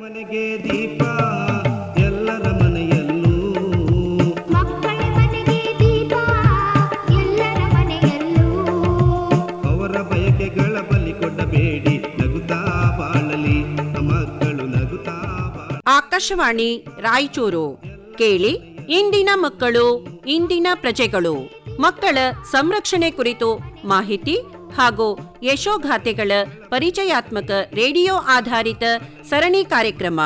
ಮನೆಗೆ ದೀಪ ಎಲ್ಲರ ಮನೆಯಲ್ಲೂ. ಮಕ್ಕಳ ಮನೆಗೆ ದೀಪ ಎಲ್ಲರ ಮನೆಯಲ್ಲೂ. ಅವರ ಬಯಕೆಗಳ ಬಲಿ ಕೊಡಬೇಡಿ ನಗುತ್ತಾ ಬಾಳಲಿ. ಮಕ್ಕಳು ನಗುತ್ತಾ ಆಕಾಶವಾಣಿ ರಾಯಚೂರು. ಕೇಳಿ ಇಂದಿನ ಮಕ್ಕಳು ಇಂದಿನ ಪ್ರಜೆಗಳು. ಮಕ್ಕಳ ಸಂರಕ್ಷಣೆ ಕುರಿತು ಮಾಹಿತಿ ಹಾಗೂ ಯಶೋಗಾಥೆಗಳ ಪರಿಚಯಾತ್ಮಕ ರೇಡಿಯೋ ಆಧಾರಿತ ಸರಣಿ ಕಾರ್ಯಕ್ರಮ.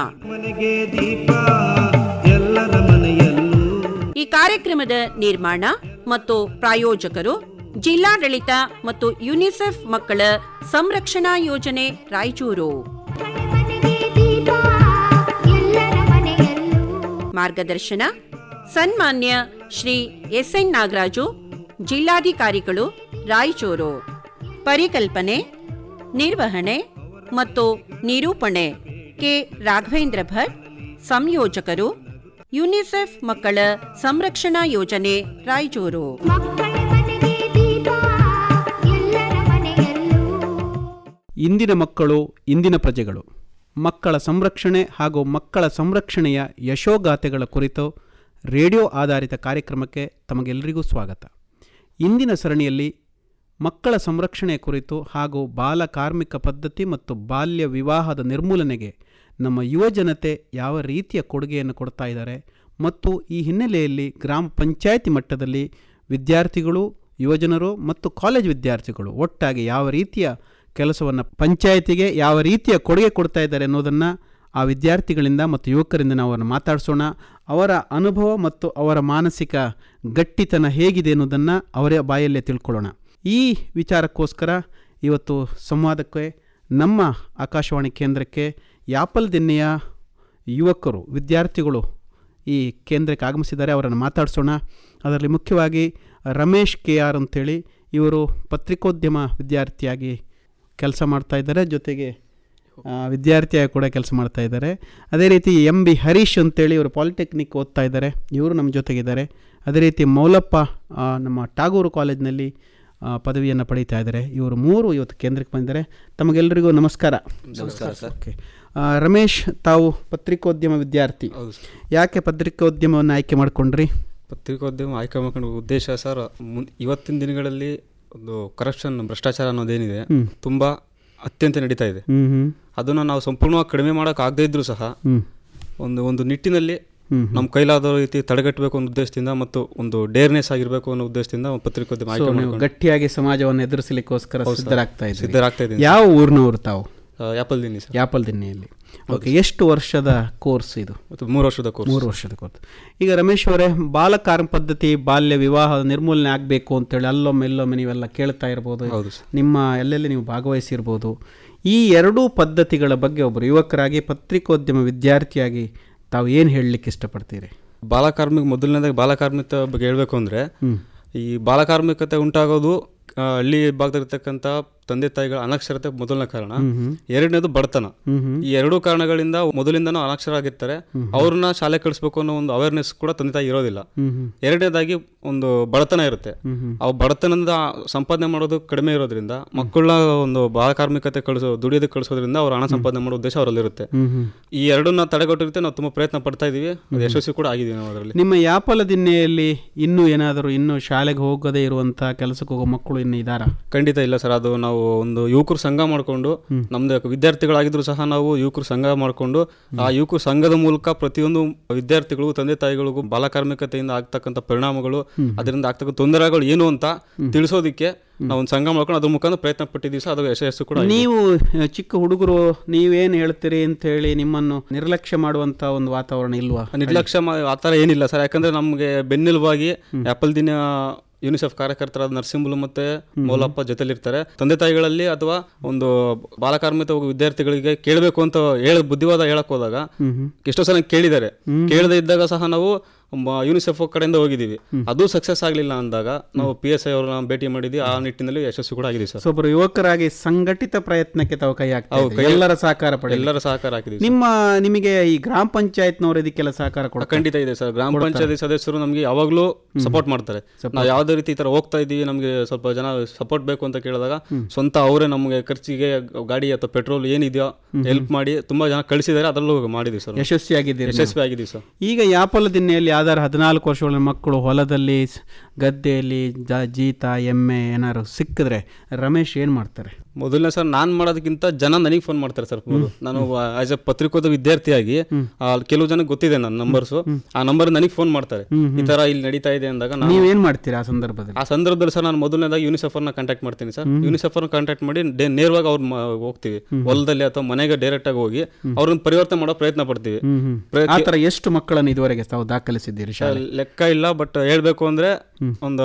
ಈ ಕಾರ್ಯಕ್ರಮದ ನಿರ್ಮಾಣ ಮತ್ತು ಪ್ರಾಯೋಜಕರು ಜಿಲ್ಲಾಡಳಿತ ಮತ್ತು ಯುನಿಸೆಫ್ ಮಕ್ಕಳ ಸಂರಕ್ಷಣಾ ಯೋಜನೆ ರಾಯಚೂರು. ಮಾರ್ಗದರ್ಶನ ಸನ್ಮಾನ್ಯ ಶ್ರೀ ಎಸ್ ಎನ್ ನಾಗರಾಜು ಜಿಲ್ಲಾಧಿಕಾರಿಗಳು ರಾಯಚೂರು. ಪರಿಕಲ್ಪನೆ, ನಿರ್ವಹಣೆ ಮತ್ತು ನಿರೂಪಣೆ. ಕೆ. ರಾಘವೇಂದ್ರ ಭಟ್, ಸಂಯೋಜಕರು, ಯುನಿಸೆಫ್ ಮಕ್ಕಳ ಸಂರಕ್ಷಣಾ ಯೋಜನೆ, ರಾಯಚೂರು. ಇಂದಿನ ಮಕ್ಕಳು, ಇಂದಿನ ಪ್ರಜೆಗಳು, ಮಕ್ಕಳ ಸಂರಕ್ಷಣೆ ಹಾಗೂ ಮಕ್ಕಳ ಸಂರಕ್ಷಣೆಯ ಯಶೋಗಾಥೆಗಳ ಕುರಿತು ರೇಡಿಯೋ ಆಧಾರಿತ ಕಾರ್ಯಕ್ರಮಕ್ಕೆ ತಮಗೆಲ್ಲರಿಗೂ ಸ್ವಾಗತ. ಇಂದಿನ ಸರಣಿಯಲ್ಲಿ ಮಕ್ಕಳ ಸಂರಕ್ಷಣೆ ಕುರಿತು ಹಾಗೂ ಬಾಲ ಕಾರ್ಮಿಕ ಪದ್ಧತಿ ಮತ್ತು ಬಾಲ್ಯ ವಿವಾಹದ ನಿರ್ಮೂಲನೆಗೆ ನಮ್ಮ ಯುವ ಜನತೆ ಯಾವ ರೀತಿಯ ಕೊಡುಗೆಯನ್ನು ಕೊಡ್ತಾ ಇದ್ದಾರೆ ಮತ್ತು ಈ ಹಿನ್ನೆಲೆಯಲ್ಲಿ ಗ್ರಾಮ ಪಂಚಾಯಿತಿ ಮಟ್ಟದಲ್ಲಿ ವಿದ್ಯಾರ್ಥಿಗಳು ಯುವಜನರು ಮತ್ತು ಕಾಲೇಜ್ ವಿದ್ಯಾರ್ಥಿಗಳು ಒಟ್ಟಾಗಿ ಯಾವ ರೀತಿಯ ಕೆಲಸವನ್ನು ಪಂಚಾಯಿತಿಗೆ ಯಾವ ರೀತಿಯ ಕೊಡುಗೆ ಕೊಡ್ತಾ ಇದ್ದಾರೆ ಅನ್ನೋದನ್ನು ಆ ವಿದ್ಯಾರ್ಥಿಗಳಿಂದ ಮತ್ತು ಯುವಕರಿಂದ ನಾವು ಅವರನ್ನು ಮಾತಾಡಿಸೋಣ. ಅವರ ಅನುಭವ ಮತ್ತು ಅವರ ಮಾನಸಿಕ ಗಟ್ಟಿತನ ಹೇಗಿದೆ ಅನ್ನೋದನ್ನು ಅವರ ಬಾಯಲ್ಲೇ ತಿಳ್ಕೊಳ್ಳೋಣ. ಈ ವಿಚಾರಕ್ಕೋಸ್ಕರ ಇವತ್ತು ಸಂವಾದಕ್ಕೆ ನಮ್ಮ ಆಕಾಶವಾಣಿ ಕೇಂದ್ರಕ್ಕೆ ಯಾಪಲ್ ದಿನ್ನೆಯ ಯುವಕರು, ವಿದ್ಯಾರ್ಥಿಗಳು ಈ ಕೇಂದ್ರಕ್ಕೆ ಆಗಮಿಸಿದ್ದಾರೆ. ಅವರನ್ನು ಮಾತಾಡಿಸೋಣ. ಅದರಲ್ಲಿ ಮುಖ್ಯವಾಗಿ ರಮೇಶ್ ಕೆ ಆರ್ ಅಂಥೇಳಿ ಇವರು ಪತ್ರಿಕೋದ್ಯಮ ವಿದ್ಯಾರ್ಥಿಯಾಗಿ ಕೆಲಸ ಮಾಡ್ತಾಯಿದ್ದಾರೆ ಜೊತೆಗೆ ವಿದ್ಯಾರ್ಥಿಯಾಗಿ ಕೂಡ ಕೆಲಸ ಮಾಡ್ತಾ ಇದ್ದಾರೆ. ಅದೇ ರೀತಿ ಎಂ ಬಿ ಹರೀಶ್ ಅಂತೇಳಿ ಇವರು ಪಾಲಿಟೆಕ್ನಿಕ್ ಓದ್ತಾ ಇದ್ದಾರೆ. ಇವರು ನಮ್ಮ ಜೊತೆಗಿದ್ದಾರೆ. ಅದೇ ರೀತಿ ಮೌಲಪ್ಪ ನಮ್ಮ ಟಾಗೂರು ಕಾಲೇಜಿನಲ್ಲಿ ಪದವಿಯನ್ನು ಪಡೀತಾ ಇದ್ದಾರೆ. ಇವರು ಮೂರು ಇವತ್ತು ಕೇಂದ್ರಕ್ಕೆ ಬಂದಿದ್ದಾರೆ. ತಮಗೆಲ್ಲರಿಗೂ ನಮಸ್ಕಾರ. ನಮಸ್ಕಾರ ಸರ್. ಓಕೆ. ರಮೇಶ್ ತಾವು ಪತ್ರಿಕೋದ್ಯಮ ವಿದ್ಯಾರ್ಥಿ. ಯಾಕೆ ಪತ್ರಿಕೋದ್ಯಮವನ್ನು ಆಯ್ಕೆ ಮಾಡಿಕೊಂಡ್ರಿ? ಪತ್ರಿಕೋದ್ಯಮ ಆಯ್ಕೆ ಮಾಡ್ಕೊಂಡು ಉದ್ದೇಶ ಸರ್ ಇವತ್ತಿನ ದಿನಗಳಲ್ಲಿ ಒಂದು ಕರಪ್ಷನ್ ಭ್ರಷ್ಟಾಚಾರ ಅನ್ನೋದೇನಿದೆ. ತುಂಬ ಅತ್ಯಂತ ನಡೀತಾ ಇದೆ. ಅದನ್ನು ನಾವು ಸಂಪೂರ್ಣವಾಗಿ ಕಡಿಮೆ ಮಾಡೋಕ್ಕಾಗದೇ ಇದ್ರು ಸಹ ಒಂದು ಒಂದು ನಿಟ್ಟಿನಲ್ಲಿ ನಮ್ಮ ಕೈಲಾದ ರೀತಿ ತಡೆಗಟ್ಟಬೇಕು ಅನ್ನೋ ಉದ್ದೇಶದಿಂದ ಮತ್ತು ಒಂದು ಡೇರ್ನೆಸ್ ಆಗಿರಬೇಕು ಅನ್ನೋ ಉದ್ದೇಶದಿಂದ ಪತ್ರಿಕೋದ್ಯಮ ಆಯ್ಕೆ ಗಟ್ಟಿಯಾಗಿ ಸಮಾಜವನ್ನು ಎದುರಿಸಲಿಕ್ಕೋಸ್ಕರ ಸಿದ್ಧರಾಗ್ತಾ ಇದೆ ಸಿದ್ಧರಾಗ್ತಾ ಯಾವ ಊರಿನವರು ತಾವು? Yapaldinni sir. ಯಾಪಲ್ ದಿನ್ನಿಯಲ್ಲಿ. ಓಕೆ ಎಷ್ಟು ವರ್ಷದ ಕೋರ್ಸ್ ಇದು? ಮೂರು ವರ್ಷದ ಕೋರ್ಸ್. ಮೂರು ವರ್ಷದ ಕೋರ್ಸ್. ಈಗ ರಮೇಶ್ ಅವರೇ ಬಾಲಕಾರ್ಮ ಪದ್ಧತಿ ಬಾಲ್ಯ ವಿವಾಹ ನಿರ್ಮೂಲನೆ ಆಗಬೇಕು ಅಂತೇಳಿ ಅಲ್ಲೊಮ್ಮೆ ಇಲ್ಲೊಮ್ಮೆ ನೀವೆಲ್ಲ ಕೇಳ್ತಾ ಇರ್ಬೋದು. ನಿಮ್ಮ ಎಲ್ಲೆಲ್ಲಿ ನೀವು ಭಾಗವಹಿಸಿರ್ಬೋದು. ಈ ಎರಡೂ ಪದ್ಧತಿಗಳ ಬಗ್ಗೆ ಒಬ್ಬರು ಯುವಕರಾಗಿ ಪತ್ರಿಕೋದ್ಯಮ ವಿದ್ಯಾರ್ಥಿಯಾಗಿ ತಾವು ಏನು ಹೇಳಲಿಕ್ಕೆ ಇಷ್ಟಪಡ್ತೀರಿ ಬಾಲಕಾರ್ಮಿಕ ಮೊದಲನೇದಾಗಿ ಬಾಲಕಾರ್ಮಿಕ ಬಗ್ಗೆ ಹೇಳಬೇಕು ಅಂದರೆ. ಈ ಬಾಲಕಾರ್ಮಿಕತೆ ಉಂಟಾಗೋದು ಹಳ್ಳಿ ಭಾಗದಲ್ಲಿರ್ತಕ್ಕಂಥ ತಂದೆ ತಾಯಿಗಳ ಅನಕ್ಷರತೆ ಮೊದಲನೇ ಕಾರಣ. ಎರಡನೇದು ಬಡತನ. ಈ ಎರಡು ಕಾರಣಗಳಿಂದ ಮೊದಲಿಂದನೂ ಅನಕ್ಷರ ಆಗಿರ್ತಾರೆ ಅವ್ರನ್ನ ಶಾಲೆ ಕಳಿಸ್ಬೇಕು ಅನ್ನೋ ಒಂದು ಅವೇರ್ನೆಸ್ ಕೂಡ ತಂದೆ ತಾಯಿ ಇರೋದಿಲ್ಲ. ಎರಡನೇದಾಗಿ ಒಂದು ಬಡತನ ಇರುತ್ತೆ. ಆ ಬಡತನದ ಸಂಪಾದನೆ ಮಾಡೋದು ಕಡಿಮೆ ಇರೋದ್ರಿಂದ ಮಕ್ಕಳನ್ನ ಒಂದು ಬಾಲಕಾರ್ಮಿಕತೆ ಕಳಿಸೋ ದುಡಿಯೋದಕ್ಕೆ ಕಳಿಸೋದ್ರಿಂದ ಅವ್ರ ಹಣ ಸಂಪಾದನೆ ಮಾಡೋ ಉದ್ದೇಶ ಅವರಲ್ಲಿರುತ್ತೆ. ಈ ಎರಡನ್ನ ತಡೆಗಟ್ಟಿರುತ್ತೆ ನಾವು ತುಂಬಾ ಪ್ರಯತ್ನ ಪಡ್ತಾ ಇದೀವಿ. ಯಶಸ್ವಿ ಕೂಡ ಆಗಿದೆ ನಾವು ಅದರಲ್ಲಿ. ನಿಮ್ಮ ಯಾಪಲ ದಿನ್ನೆಯಲ್ಲಿ ಇನ್ನೂ ಏನಾದರೂ ಇನ್ನೂ ಶಾಲೆಗೆ ಹೋಗದೇ ಇರುವಂತಹ ಕೆಲಸಕ್ಕೆ ಹೋಗೋ ಮಕ್ಕಳು ಇನ್ನು ಇದಾರ? ಖಂಡಿತ ಇಲ್ಲ ಸರ್. ಅದು ನಾವು ಒಂದು ಯುವಕರು ಸಂಘ ಮಾಡಿಕೊಂಡು ನಮ್ದು ವಿದ್ಯಾರ್ಥಿಗಳಾಗಿದ್ರು ಸಹ ನಾವು ಯುವಕರು ಸಂಘ ಮಾಡಿಕೊಂಡು ಆ ಯುವಕರು ಸಂಘದ ಮೂಲಕ ಪ್ರತಿಯೊಂದು ವಿದ್ಯಾರ್ಥಿಗಳಿಗೂ ತಂದೆ ತಾಯಿಗಳಿಗೂ ಬಾಲಕಾರ್ಮಿಕತೆಯಿಂದ ಆಗ್ತಕ್ಕಂಥ ಪರಿಣಾಮಗಳು ಅದರಿಂದ ಆಗ್ತಕ್ಕಂಥ ತೊಂದರೆಗಳು ಏನು ಅಂತ ತಿಳಿಸೋದಕ್ಕೆ ನಾವು ಒಂದು ಸಂಘ ಮಾಡ್ಕೊಂಡು ಅದ್ರ ಮುಖಾಂತರ ಪ್ರಯತ್ನ ಪಟ್ಟಿದ್ದೀವಿ ಸಹ ಅದು ಯಶಸ್ಸು ಕೂಡ. ನೀವು ಚಿಕ್ಕ ಹುಡುಗರು ನೀವೇನು ಹೇಳ್ತೀರಿ ಅಂತ ಹೇಳಿ ನಿಮ್ಮನ್ನು ನಿರ್ಲಕ್ಷ್ಯ ಮಾಡುವಂತ ಒಂದು ವಾತಾವರಣ ಇಲ್ವಾ? ನಿರ್ಲಕ್ಷ್ಯ ಆ ಥರ ಏನಿಲ್ಲ ಸರ್. ಯಾಕಂದ್ರೆ ನಮಗೆ ಬೆನ್ನೆಲುಬಾಗಿ ಆಪಲ್ ದಿನ ಯುನಿಸೆಫ್ ಕಾರ್ಯಕರ್ತರಾದ ನರಸಿಂಹಲು ಮತ್ತೆ ಮೌಲಪ್ಪ ಜೊತೆಲಿರ್ತಾರೆ. ತಂದೆ ತಾಯಿಗಳಲ್ಲಿ ಅಥವಾ ಒಂದು ಬಾಲಕಾರ್ಮಿಕ ವಿದ್ಯಾರ್ಥಿಗಳಿಗೆ ಕೇಳಬೇಕು ಅಂತ ಹೇಳ ಬುದ್ಧಿವಾದ ಹೇಳಕ್ ಹೋದಾಗ ಎಷ್ಟೋ ಸಲ ಕೇಳಿದ್ದಾರೆ. ಕೇಳದೇ ಇದ್ದಾಗ ಸಹ ನಾವು ಯುನಿಸೆಫ್ ಕಡೆಯಿಂದ ಹೋಗಿದ್ದೀವಿ. ಅದು ಸಕ್ಸಸ್ ಆಗಲಿಲ್ಲ ಅಂದಾಗ ನಾವು ಪಿ ಎಸ್ ಐ ಅವ್ರನ್ನ ಭೇಟಿ ಮಾಡಿದ್ವಿ. ಆ ನಿಟ್ಟಿನಲ್ಲಿ ಯಶಸ್ವಿ ಕೂಡ ಆಗಿದೆ ಸರ್. ಒಬ್ಬರು ಯುವಕರಾಗಿ ಸಂಘಟಿತ ಪ್ರಯತ್ನಕ್ಕೆ ತಾವು ಕೈ ಹಾಕ್ತಾ ಎಲ್ಲರ ಸಹಕಾರ ಪಡೆ ಎಲ್ಲರ ಸಹಕಾರ ಹಾಕಿದೆ ನಿಮ್ಮ ನಿಮಗೆ ಈ ಗ್ರಾಮ ಪಂಚಾಯತ್ನವರು ಇದಕ್ಕೆಲ್ಲ ಸಹಕಾರ ಕೊಡ ಖಂಡಿತ ಇದೆ ಸರ್. ಗ್ರಾಮ ಪಂಚಾಯತಿ ಸದಸ್ಯರು ನಮಗೆ ಯಾವಾಗಲೂ ಸಪೋರ್ಟ್ ಮಾಡ್ತಾರೆ. ನಾವು ಯಾವುದೇ ರೀತಿ ಈ ತರ ಹೋಗ್ತಾ ಇದ್ದೀವಿ ನಮಗೆ ಸ್ವಲ್ಪ ಜನ ಸಪೋರ್ಟ್ ಬೇಕು ಅಂತ ಕೇಳಿದಾಗ ಸ್ವಂತ ಅವರೇ ನಮಗೆ ಖರ್ಚಿಗೆ ಗಾಡಿ ಅಥವಾ ಪೆಟ್ರೋಲ್ ಏನಿದೆಯೋ ಹೆಲ್ಪ್ ಮಾಡಿ ತುಂಬಾ ಜನ ಕಳಿಸಿದ್ದಾರೆ. ಅದರಲ್ಲೂ ಮಾಡಿದ್ವಿ ಸರ್. ಯಶಸ್ವಿ ಆಗಿದ್ದೀವಿ ಯಶಸ್ವಿ ಆಗಿದ್ದೀವಿ ಸರ್. ಈಗ ಯಾಪಲ ದಿನ್ನೆಯಲ್ಲಿ ಆಧಾರ ಹದಿನಾಲ್ಕು ವರ್ಷಗಳ ಮಕ್ಕಳು ಹೊಲದಲ್ಲಿ ಗದ್ದೆಯಲ್ಲಿ ಜ- ಜೀತ ಎಮ್ಮೆ ಏನಾದ್ರು ಸಿಕ್ಕಿದ್ರೆ ರಮೇಶ್ ಏನು ಮಾಡ್ತಾರೆ? ಮೊದಲನೇ ಸರ್ ನಾನು ಮಾಡೋದಕ್ಕಿಂತ ಜನ ನನಗೆ ಫೋನ್ ಮಾಡ್ತಾರೆ ಸರ್ ನಾನು ಆಸ್ ಎ ಪತ್ರಿಕೋದ ವಿದ್ಯಾರ್ಥಿಯಾಗಿ ಕೆಲವು ಜನಕ್ಕೆ ಗೊತ್ತಿದೆ ನನ್ನ ನಂಬರ್ಸ್ ಆ ನಂಬರ್ ನನಗೆ ಫೋನ್ ಮಾಡ್ತಾರೆ. ಈ ತರ ಇಲ್ಲಿ ನಡೀತಾ ಇದೆ ಅಂದಾಗ ನಾನು ಏನ್ ಮಾಡ್ತೀರಾ ಆ ಸಂದರ್ಭದಲ್ಲಿ? ಆ ಸಂದರ್ಭದಲ್ಲಿ ಸರ್ ನಾನು ಮೊದಲನೇದಾಗಿ ಯೂನಿಸೆಫರ್ನ ಕಾಂಟ್ಯಾಕ್ಟ್ ಮಾಡ್ತೀನಿ ಸರ್. ಯೂನಿಸೆಫರ್ನ ಕಾಂಟ್ಯಾಕ್ಟ್ ಮಾಡಿ ನೇರವಾಗಿ ಅವ್ರ ಹೋಗ್ತೀವಿ. ಹೊಲದಲ್ಲಿ ಅಥವಾ ಮನೆಗೆ ಡೈರೆಕ್ಟ್ ಆಗಿ ಹೋಗಿ ಅವ್ರನ್ನ ಪರಿವರ್ತನೆ ಮಾಡೋ ಪ್ರಯತ್ನ ಪಡ್ತೀವಿ. ಆ ತರ ಎಷ್ಟು ಮಕ್ಕಳನ್ನು ಇದುವರೆಗೆ ತಾವು ದಾಖಲಿಸಿದ್ದೀರಿ ಲೆಕ್ಕ ಇಲ್ಲ ಬಟ್ ಹೇಳ್ಬೇಕು ಅಂದ್ರೆ ಒಂದು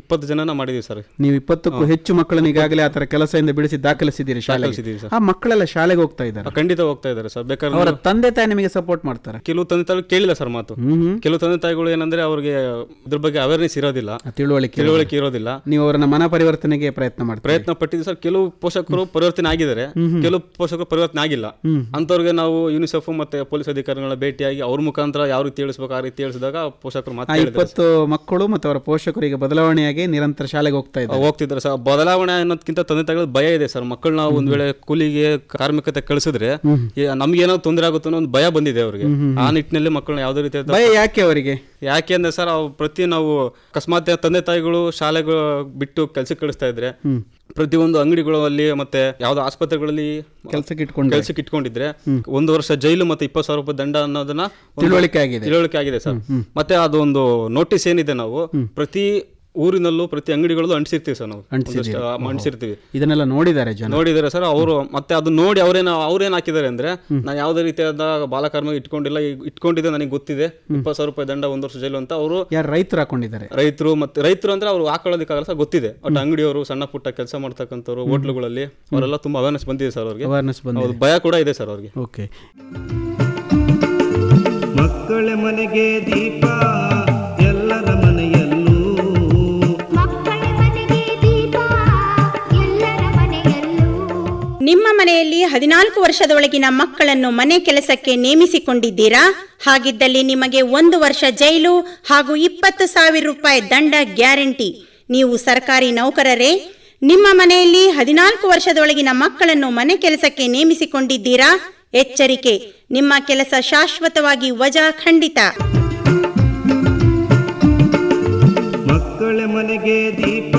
ಇಪ್ಪತ್ತು ಜನನ ಮಾಡಿದೀವಿ ಸರ್. ನೀವು ಇಪ್ಪತ್ತಕ್ಕೂ ಹೆಚ್ಚು ಮಕ್ಕಳನ್ನು ಈಗಾಗಲೇ ಆ ತರ ಕೆಲಸದಿಂದ ಬಿಡಿಸಿ ದಾಖಲಿಸಿದ್ದೀರಿ ಶಾಲೆಗೆ. ಆ ಮಕ್ಕಳೆಲ್ಲ ಶಾಲೆಗೆ ಹೋಗ್ತಾ ಇದ್ದಾರೆ. ಖಂಡಿತ ಹೋಗ್ತಾ ಇದ್ದಾರೆ ಸರ್. ಬೇಕಾದ್ರೆ ಅವರ ತಂದೆ ತಾಯಿ ನಿಮಗೆ ಸಪೋರ್ಟ್ ಮಾಡ್ತಾರೆ. ಕೆಲವು ತಂದೆ ತಾಯಿ ಕೇಳಿಲ್ಲ ಸರ್ ಮಾತು. ಕೆಲವು ತಂದೆ ತಾಯಿಗಳು ಏನಂದ್ರೆ ಅವರಿಗೆ ಇದ್ರ ಬಗ್ಗೆ ಅವೇರ್ನೆಸ್ ಇರೋದಿಲ್ಲ. ತಿಳುವಳಿಕೆ ತಿಳುವಳಿಕೆ ಇರೋದಿಲ್ಲ. ನೀವು ಅವರನ್ನ ಮನ ಪರಿವರ್ತನೆಗೆ ಪ್ರಯತ್ನ ಮಾಡಿ ಪ್ರಯತ್ನ ಪಟ್ಟಿದ್ದು ಸರ್ ಕೆಲವು ಪೋಷಕರು ಪರಿವರ್ತನೆ ಆಗಿದ್ದಾರೆ. ಕೆಲವು ಪೋಷಕರು ಪರಿವರ್ತನೆ ಆಗಿಲ್ಲ. ಅಂತವ್ರಿಗೆ ನಾವು ಯುನಿಸೆಫ್ ಮತ್ತೆ ಪೊಲೀಸ್ ಅಧಿಕಾರಿಗಳ ಭೇಟಿಯಾಗಿ ಅವ್ರ ಮುಖಾಂತರ ಯಾವ ರೀತಿ ತಿಳಿಸ್ಬೇಕು ಆ ರೀತಿ ತಿಳಿಸಿದಾಗ ಪೋಷಕರು ಮಾತ್ರ ಮಾತು ಇಪ್ಪತ್ತು ಮಕ್ಕಳು ಮತ್ತು ಅವರ ಪೋಷಕರಿಗೆ ಬದಲಾವಣೆಯಾಗಿ ನಿರಂತರ ಶಾಲೆಗೆ ಹೋಗ್ತಾ ಇದ್ದಾರೆ. ಹೋಗ್ತಿದ್ದಾರೆ ಸರ್. ಬದಲಾವಣೆ ಅನ್ನೋದಕ್ಕಿಂತ ತಂದೆ ತಾಯಿಗಳು ಭಯ ಇದೆ ಸರ್. ಮಕ್ಕಳನ್ನ ಒಂದ್ ವೇಳೆ ಕೂಲಿಗೆ ಕಾರ್ಮಿಕತೆ ಕಳಿಸಿದ್ರೆ ನಮ್ಗೇನೋ ತೊಂದರೆ ಆಗುತ್ತೋ ಅನ್ನೋ ಒಂದು ಭಯ ಬಂದಿದೆ ಅವ್ರಿಗೆ. ಆ ನಿಟ್ಟಿನಲ್ಲಿ ಮಕ್ಕಳನ್ನ ಯಾವ್ದೇ ರೀತಿ ಭಯ ಯಾಕೆ ಅವರಿಗೆ? ಯಾಕೆ ಅಂದ್ರೆ ಸರ್ ಅವ್ರು ಪ್ರತಿ ನಾವು ಅಕಸ್ಮಾತ್ ತಂದೆ ತಾಯಿಗಳು ಶಾಲೆಗಳು ಬಿಟ್ಟು ಕೆಲ್ಸಕ್ಕೆ ಕಳಿಸ್ತಾ ಇದ್ರೆ ಪ್ರತಿಯೊಂದು ಅಂಗಡಿಗಳಲ್ಲಿ ಮತ್ತೆ ಯಾವ್ದೋ ಆಸ್ಪತ್ರೆಗಳಲ್ಲಿ ಕೆಲಸಕ್ಕೆ ಇಟ್ಕೊಂಡು ಕೆಲ್ಸಕ್ಕೆ ಇಟ್ಕೊಂಡಿದ್ರೆ ಒಂದು ವರ್ಷ ಜೈಲು ಮತ್ತೆ ಇಪ್ಪತ್ತು ಸಾವಿರ ರೂಪಾಯಿ ದಂಡ ಅನ್ನೋದನ್ನ ತಿಳುವಳಿಕೆ ಆಗಿದೆ. ತಿಳುವಳಿಕೆ ಆಗಿದೆ ಸರ್. ಮತ್ತೆ ಅದೊಂದು ನೋಟಿಸ್ ಏನಿದೆ ನಾವು ಪ್ರತಿ ಊರಿನಲ್ಲೂ ಪ್ರತಿ ಅಂಗಡಿಗಳಲ್ಲೂ ಅಂಟಿಸಿರ್ತೀವಿ ಸರ್ ನಾವು. ಅಂಟಿಸಿರ್ತೀವಿ ಇದನ್ನೆಲ್ಲ ನೋಡಿದ್ದಾರೆ ಜನ. ನೋಡಿದ್ದಾರೆ ಸರ್ ಅವರು ಮತ್ತೆ ಅದು ನೋಡಿ ಅವ್ರೇನ ಅವ್ರೇನ್ ಹಾಕಿದ್ದಾರೆ ಅಂದ್ರೆ ನಾನು ಯಾವುದೇ ರೀತಿಯಾದ ಬಾಲಕರ್ಮ ಇಟ್ಕೊಂಡಿಲ್ಲ ಇಟ್ಕೊಂಡಿದೆ ಇಟ್ಕೊಂಡಿದ್ದೆ ನನಗೆ ಗೊತ್ತಿದೆ. ಇಪ್ಪತ್ತು ಸಾವಿರ ರೂಪಾಯಿ ದಂಡ ಒಂದು ವರ್ಷ ಜೈಲು ಅಂತ ಅವರು ಯಾರು ರೈತರು ಹಾಕೊಂಡಿದ್ದಾರೆ? ರೈತರು ಮತ್ತೆ ರೈತರು ಅಂದ್ರೆ ಅವರು ಹಾಕೊಳ್ಳೋದಕ್ಕಾಗಲ್ಲ ಸರ್ ಗೊತ್ತಿದೆ. ಬಟ್ ಅಂಗಡಿಯವರು ಸಣ್ಣ ಪುಟ್ಟ ಕೆಲಸ ಮಾಡ್ತಕ್ಕಂಥವ್ರು ಹೋಟ್ಲುಗಳಲ್ಲಿ ಅವರೆಲ್ಲ ತುಂಬಾ ಅವೇರ್ನೆಸ್ ಬಂದಿದೆ ಸರ್ ಅವ್ರಿಗೆ. ಅವೇರ್ನೆಸ್ ಬಂದಿದೆ. ಅವ್ರ ಭಯ ಕೂಡ ಇದೆ ಸರ್ ಅವ್ರಿಗೆ. ಓಕೆ ಮಕ್ಕಳ ಮನೆಗೆ ದೀಪ ನಿಮ್ಮ ಮನೆಯಲ್ಲಿ ಹದಿನಾಲ್ಕು ವರ್ಷದೊಳಗಿನ ಮಕ್ಕಳನ್ನು ಮನೆ ಕೆಲಸಕ್ಕೆ ನೇಮಿಸಿಕೊಂಡಿದ್ದೀರಾ? ಹಾಗಿದ್ದಲ್ಲಿ ನಿಮಗೆ ಒಂದು ವರ್ಷ ಜೈಲು ಹಾಗೂ ಇಪ್ಪತ್ತು ಸಾವಿರ ರೂಪಾಯಿ ದಂಡ ಗ್ಯಾರಂಟಿ. ನೀವು ಸರ್ಕಾರಿ ನೌಕರರೇ? ನಿಮ್ಮ ಮನೆಯಲ್ಲಿ ಹದಿನಾಲ್ಕು ವರ್ಷದೊಳಗಿನ ಮಕ್ಕಳನ್ನು ಮನೆ ಕೆಲಸಕ್ಕೆ ನೇಮಿಸಿಕೊಂಡಿದ್ದೀರಾ? ಎಚ್ಚರಿಕೆ. ನಿಮ್ಮ ಕೆಲಸ ಶಾಶ್ವತವಾಗಿ ವಜಾ ಖಂಡಿತ. ಮಕ್ಕಳ ಮನೆಗೆ ದೀಪ